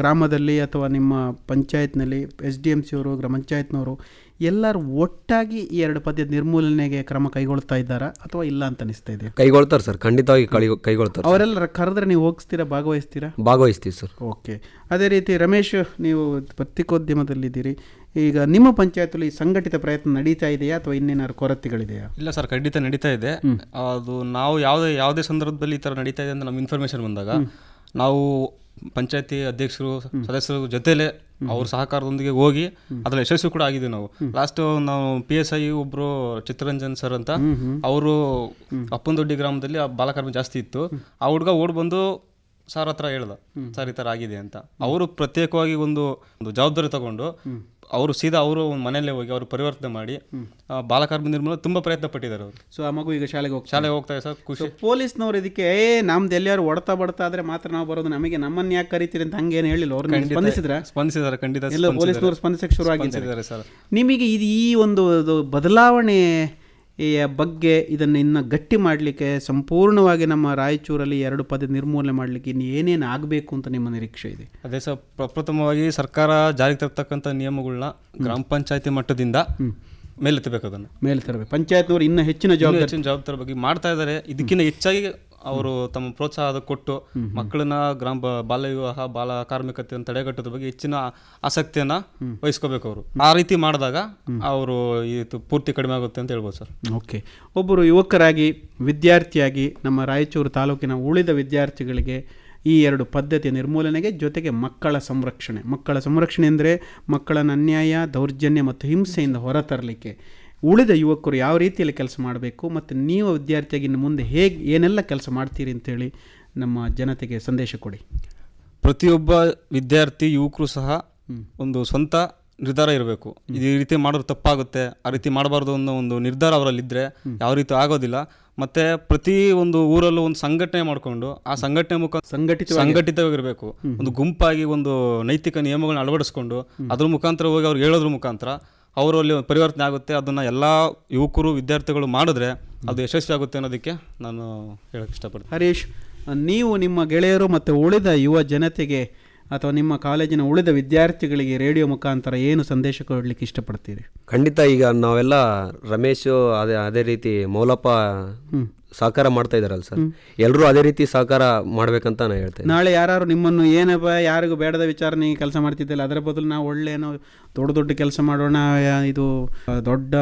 ಗ್ರಾಮದಲ್ಲಿ ಅಥವಾ ನಿಮ್ಮ ಪಂಚಾಯತ್ನಲ್ಲಿ ಎಸ್ ಡಿ ಎಂ ಸಿ ಅವರು, ಗ್ರಾಮ ಪಂಚಾಯತ್ನವರು ಎಲ್ಲರೂ ಒಟ್ಟಾಗಿ ಈ ಎರಡು ಪದ್ಯದ ನಿರ್ಮೂಲನೆಗೆ ಕ್ರಮ ಕೈಗೊಳ್ತಾ ಇದ್ದಾರಾ ಅಥವಾ ಇಲ್ಲ ಅಂತ ಅನಿಸ್ತಾ ಇದೆ ಕೈಗೊಳ್ತಾರೆ ಸರ್ ಖಂಡಿತವಾಗಿ ಕೈಗೊಳ್ತಾರೆ ಅವರೆಲ್ಲ ಕರೆದ್ರೆ ನೀವು ಹೋಗಿಸ್ತೀರಾ ಭಾಗವಹಿಸ್ತೀರಾ? ಭಾಗವಹಿಸ್ತೀವಿ ಸರ್. ಓಕೆ. ಅದೇ ರೀತಿ ರಮೇಶ್ ನೀವು ಪತ್ರಿಕೋದ್ಯಮದಲ್ಲಿದ್ದೀರಿ ಈಗ ನಿಮ್ಮ ಪಂಚಾಯತಲ್ಲಿ ಸಂಘಟಿತ ಪ್ರಯತ್ನ ನಡೀತಾ ಇದೆಯಾ ಅಥವಾ ಇನ್ನೇನಾದ್ರು ಕೊರತೆಗಳಿದೆಯಾ? ಇಲ್ಲ ಸರ್ ಖಂಡಿತ ನಡೀತಾ ಇದೆ. ಅದು ನಾವು ಯಾವುದೇ ಯಾವುದೇ ಸಂದರ್ಭದಲ್ಲಿ ಈ ಥರ ನಡೀತಾ ಇದೆ ಅಂತ ನಮ್ಗೆ ಇನ್ಫಾರ್ಮೇಶನ್ ಬಂದಾಗ ನಾವು ಪಂಚಾಯತಿ ಅಧ್ಯಕ್ಷರು ಸದಸ್ಯರು ಜೊತೆಲೆ ಅವ್ರ ಸಹಕಾರದೊಂದಿಗೆ ಹೋಗಿ ಅದ್ರಲ್ಲಿ ಯಶಸ್ವಿ ಕೂಡ ಆಗಿದ್ದೀವಿ ನಾವು. ಲಾಸ್ಟ್ ನಾವು ಪಿ ಎಸ್ ಐ ಒಬ್ರು ಚಿತ್ರರಂಜನ್ ಸರ್ ಅಂತ ಅವರು ಅಪ್ಪನದೊಡ್ಡಿ ಗ್ರಾಮದಲ್ಲಿ ಆ ಬಾಲಕಾರ್ಮ ಜಾಸ್ತಿ ಇತ್ತು. ಆ ಹುಡುಗ ಓಡ್ ಬಂದು ಸರ್ ಹತ್ರ ಹೇಳ್ದ. ಸರ್ ಈ ಥರ ಆಗಿದೆ ಅಂತ. ಅವರು ಪ್ರತ್ಯೇಕವಾಗಿ ಒಂದು ಒಂದು ಜವಾಬ್ದಾರಿ ತಗೊಂಡು ಅವರು ಸೀದಾ ಅವರು ಮನೆಯಲ್ಲೇ ಹೋಗಿ ಅವರು ಪರಿವರ್ತನೆ ಮಾಡಿ ಬಾಲಕಾರ್ಮಿಕ ನಿರ್ಮೂಲನೆ ತುಂಬಾ ಪ್ರಯತ್ನ ಪಟ್ಟಿದ್ದಾರೆ ಅವರು. ಸೊ ಆ ಮಗು ಈಗ ಶಾಲೆಗೆ ಹೋಗಿ ಶಾಲೆಗೆ ಹೋಗ್ತಾರೆ ಸರ್ ಖುಷಿ. ಪೊಲೀಸ್ನವ್ರು ಇದಕ್ಕೆ ಏ ನಮ್ದು ಎಲ್ಲಾರು ಹೊಡ್ತಾ ಬಡ್ತಾ ಆದ್ರೆ ಮಾತ್ರ ನಾವು ಬರೋದು ನಮಗೆ ನಮ್ಮನ್ನು ಯಾಕೆ ಕರಿತೀರಿ ಅಂತ ಹಂಗೇನು ಹೇಳಿಲ್ಲ. ಅವ್ರು ಸ್ಪಂದಿಸಿದ್ರೆ ಸ್ಪಂದಿಸಿದ್ರ? ಸ್ಪಂದಿಸಿದ್ದಾರೆ ಖಂಡಿತ ಎಲ್ಲ. ಪೊಲೀಸ್ನವ್ರು ಸ್ಪಂದಿಸಕ್ಕೆ ಶುರು ಆಗಿದ್ದಾರೆ ಸರ್. ನಿಮಗೆ ಇದು ಈ ಒಂದು ಬದಲಾವಣೆ ಬಗ್ಗೆ ಇದನ್ನು ಇನ್ನು ಗಟ್ಟಿ ಮಾಡಲಿಕ್ಕೆ ಸಂಪೂರ್ಣವಾಗಿ ನಮ್ಮ ರಾಯಚೂರಲ್ಲಿ ಎರಡು ಪದ ನಿರ್ಮೂಲನೆ ಮಾಡಲಿಕ್ಕೆ ಇನ್ನು ಏನೇನು ಆಗಬೇಕು ಅಂತ ನಿಮ್ಮ ನಿರೀಕ್ಷೆ ಇದೆ? ಅದೇ ಸರ್ ಪ್ರಪ್ರಥಮವಾಗಿ ಸರ್ಕಾರ ಜಾರಿಗೆ ತರ್ತಕ್ಕಂಥ ನಿಯಮಗಳನ್ನ ಗ್ರಾಮ ಪಂಚಾಯತಿ ಮಟ್ಟದಿಂದ ಮೇಲೆತ್ತಬೇಕು ಅದನ್ನು. ಮೇಲೆ ತರಬೇಕು. ಪಂಚಾಯತ್ನವರು ಇನ್ನೂ ಹೆಚ್ಚಿನ ಜವಾಬ್ದಾರಿ ಜವಾಬ್ದಾರಿ ಬಗ್ಗೆ ಮಾಡ್ತಾ ಇದ್ದಾರೆ. ಇದಕ್ಕಿಂತ ಹೆಚ್ಚಾಗಿ ಅವರು ತಮ್ಮ ಪ್ರೋತ್ಸಾಹ ಕೊಟ್ಟು ಮಕ್ಕಳನ್ನ ಗ್ರಾಮ ಬಾಲ್ಯ ವಿವಾಹ ಬಾಲ ಕಾರ್ಮಿಕತೆಯನ್ನು ತಡೆಗಟ್ಟೋದ್ರ ಬಗ್ಗೆ ಹೆಚ್ಚಿನ ಆಸಕ್ತಿಯನ್ನ ವಹಿಸ್ಕೋಬೇಕು ಅವರು. ಆ ರೀತಿ ಮಾಡಿದಾಗ ಅವರು ಇದು ಪೂರ್ತಿ ಕಡಿಮೆ ಆಗುತ್ತೆ ಅಂತ ಹೇಳ್ಬೋದು ಸರ್. ಓಕೆ. ಒಬ್ಬರು ಯುವಕರಾಗಿ ವಿದ್ಯಾರ್ಥಿಯಾಗಿ ನಮ್ಮ ರಾಯಚೂರು ತಾಲೂಕಿನ ಉಳಿದ ವಿದ್ಯಾರ್ಥಿಗಳಿಗೆ ಈ ಎರಡು ಪದ್ಧತಿಯ ನಿರ್ಮೂಲನೆಗೆ ಜೊತೆಗೆ ಮಕ್ಕಳ ಸಂರಕ್ಷಣೆ. ಮಕ್ಕಳ ಸಂರಕ್ಷಣೆ ಅಂದರೆ ಮಕ್ಕಳನ್ನು ಅನ್ಯಾಯ ದೌರ್ಜನ್ಯ ಮತ್ತು ಹಿಂಸೆಯಿಂದ ಹೊರತರಲಿಕ್ಕೆ. ಉಳಿದ ಯುವಕರು ಯಾವ ರೀತಿಯಲ್ಲಿ ಕೆಲಸ ಮಾಡಬೇಕು ಮತ್ತು ನೀವು ವಿದ್ಯಾರ್ಥಿಯಾಗಿ ಇನ್ನು ಮುಂದೆ ಹೇಗೆ ಏನೆಲ್ಲ ಕೆಲಸ ಮಾಡ್ತೀರಿ ಅಂತೇಳಿ ನಮ್ಮ ಜನತೆಗೆ ಸಂದೇಶ ಕೊಡಿ. ಪ್ರತಿಯೊಬ್ಬ ವಿದ್ಯಾರ್ಥಿ ಯುವಕರು ಸಹ ಒಂದು ಸ್ವಂತ ನಿರ್ಧಾರ ಇರಬೇಕು. ಇದು ಈ ರೀತಿ ಮಾಡೋದು ತಪ್ಪಾಗುತ್ತೆ ಆ ರೀತಿ ಮಾಡಬಾರ್ದು ಅನ್ನೋ ಒಂದು ನಿರ್ಧಾರ ಅವರಲ್ಲಿದ್ದರೆ ಯಾವ ರೀತಿ ಆಗೋದಿಲ್ಲ. ಮತ್ತೆ ಪ್ರತಿ ಒಂದು ಊರಲ್ಲೂ ಒಂದು ಸಂಘಟನೆ ಮಾಡಿಕೊಂಡು ಆ ಸಂಘಟನೆ ಮುಖಾಂತರ ಸಂಘಟಿತ ಸಂಘಟಿತವಾಗಿರಬೇಕು. ಒಂದು ಗುಂಪಾಗಿ ಒಂದು ನೈತಿಕ ನಿಯಮಗಳನ್ನ ಅಳವಡಿಸ್ಕೊಂಡು ಅದ್ರ ಮುಖಾಂತರ ಹೋಗಿ ಅವ್ರಿಗೆ ಹೇಳೋದ್ರ ಮುಖಾಂತರ ಅವರಲ್ಲಿ ಅಲ್ಲಿ ಪರಿವರ್ತನೆ ಆಗುತ್ತೆ ಅದನ್ನು ಎಲ್ಲ ಯುವಕರು ವಿದ್ಯಾರ್ಥಿಗಳು ಮಾಡಿದ್ರೆ ಅದು ಯಶಸ್ವಿ ಆಗುತ್ತೆ ಅನ್ನೋದಕ್ಕೆ ನಾನು ಹೇಳಕ್ಕೆ ಇಷ್ಟಪಡ್ತೀನಿ. ಹರೀಶ್ ನೀವು ನಿಮ್ಮ ಗೆಳೆಯರು ಮತ್ತು ಉಳಿದ ಯುವ ಜನತೆಗೆ ಅಥವಾ ನಿಮ್ಮ ಕಾಲೇಜಿನ ಉಳಿದ ವಿದ್ಯಾರ್ಥಿಗಳಿಗೆ ರೇಡಿಯೋ ಮುಖಾಂತರ ಏನು ಸಂದೇಶ ಕೊಡಲಿಕ್ಕೆ ಇಷ್ಟಪಡ್ತೀರಿ? ಖಂಡಿತ ಈಗ ನಾವೆಲ್ಲ ರಮೇಶ್ ಅದೇ ಅದೇ ರೀತಿ ಮೌಲಪ್ಪ ಸಹಕಾರ ಮಾಡ್ತಾ ಇದಾರಲ್ಲ ಸರ್? ಎಲ್ಲರೂ ಅದೇ ರೀತಿ ಸಹಕಾರ ಮಾಡ್ಬೇಕಂತ ನಾನು ಹೇಳ್ತೇನೆ ನಾಳೆ ಯಾರು ನಿಮ್ಮನ್ನು ಏನಪ್ಪ ಯಾರಿಗೂ ಬೇಡದ ವಿಚಾರ ನೀವು ಕೆಲಸ ಮಾಡ್ತಿದ್ದಿಲ್ಲ ಅದರ ಬದಲು ನಾವು ಒಳ್ಳೆಯ ಏನೋ ದೊಡ್ಡ ದೊಡ್ಡ ಕೆಲಸ ಮಾಡೋಣ ಇದು ದೊಡ್ಡ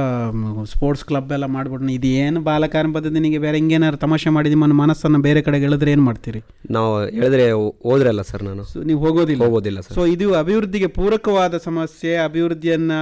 ಸ್ಪೋರ್ಟ್ಸ್ ಕ್ಲಬ್ ಎಲ್ಲ ಮಾಡ್ಬಿಡೋಣ. ಇದು ಏನು ಬಾಲಕಾರ್ಮ ಪದ್ಧತಿ ನಿಮಗೆ ಬೇರೆ ಹಿಂಗೇನಾದ್ರು ತಮಾಷೆ ಮಾಡಿ ನಿಮ್ಮ ಮನಸ್ಸನ್ನು ಬೇರೆ ಕಡೆಗೆ ಹೇಳಿದ್ರೆ ಏನು ಮಾಡ್ತೀರಿ? ನಾವು ಹೇಳಿದ್ರೆ ಓದ್ರಲ್ಲ ಸರ್ ನಾನು. ಸೊ ನೀವು ಹೋಗೋದಿಲ್ಲ? ಹೋಗೋದಿಲ್ಲ ಸರ್. ಸೊ ಇದು ಅಭಿವೃದ್ಧಿಗೆ ಪೂರಕವಾದ ಸಮಸ್ಯೆ ಅಭಿವೃದ್ಧಿಯನ್ನ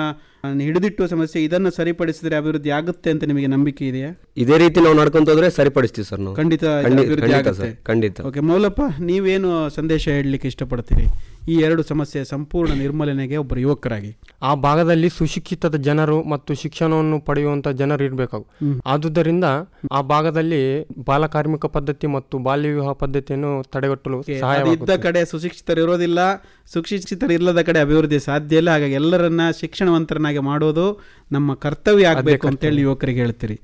ಹಿಡಿದಿಟ್ಟು ಸಮಸ್ಯೆ ಇದನ್ನು ಸರಿಪಡಿಸಿದ್ರೆ ಅಭಿವೃದ್ಧಿ ಆಗುತ್ತೆ ಅಂತ ನಿಮಗೆ ನಂಬಿಕೆ ಇದೆಯಾ? ಇದೇ ರೀತಿ ನಾವು ನಡ್ಕೊಂತ ಹೋದ್ರೆ ಸರಿಪಡಿಸ್ತೀವಿ ಸರ್ ನಾವು. ಖಂಡಿತ ಅಭಿವೃದ್ಧಿ ಖಂಡಿತ ಆಗುತ್ತೆ. ಖಂಡಿತ. ಓಕೆ ಮೌಲಪ್ಪ ನೀವೇನು ಸಂದೇಶ ಹೇಳಲಿಕ್ಕೆ ಇಷ್ಟಪಡ್ತೀರಿ? ಈ ಎರಡು ಸಮಸ್ಯೆ ಸಂಪೂರ್ಣ ನಿರ್ಮೂಲನೆಗೆ ಒಬ್ಬರು ಯುವಕರಾಗಿ. ಆ ಭಾಗದಲ್ಲಿ ಸುಶಿಕ್ಷಿತದ ಜನರು ಮತ್ತು ಶಿಕ್ಷಣವನ್ನು ಪಡೆಯುವಂತ ಜನರು ಇರಬೇಕು ಆದುದರಿಂದ ಆ ಭಾಗದಲ್ಲಿ ಬಾಲಕಾರ್ಮಿಕ ಪದ್ಧತಿ ಮತ್ತು ಬಾಲ್ಯ ವಿವಾಹ ಪದ್ಧತಿಯನ್ನು ತಡೆಗಟ್ಟಲು ಇದ್ದ ಕಡೆ ಸುಶಿಕ್ಷಿತರು ಇರೋದಿಲ್ಲ. ಸುಶಿಕ್ಷಿತರು ಇಲ್ಲದ ಕಡೆ ಅಭಿವೃದ್ಧಿ ಸಾಧ್ಯ ಇಲ್ಲ. ಹಾಗಾಗಿ ಎಲ್ಲರನ್ನ ಶಿಕ್ಷಣವಂತರನ್ನಾಗಿ ಮಾಡೋದು ನಮ್ಮ ಕರ್ತವ್ಯ ಆಗಬೇಕು ಅಂತೇಳಿ ಯುವಕರಿಗೆ ಹೇಳ್ತೀರಿ.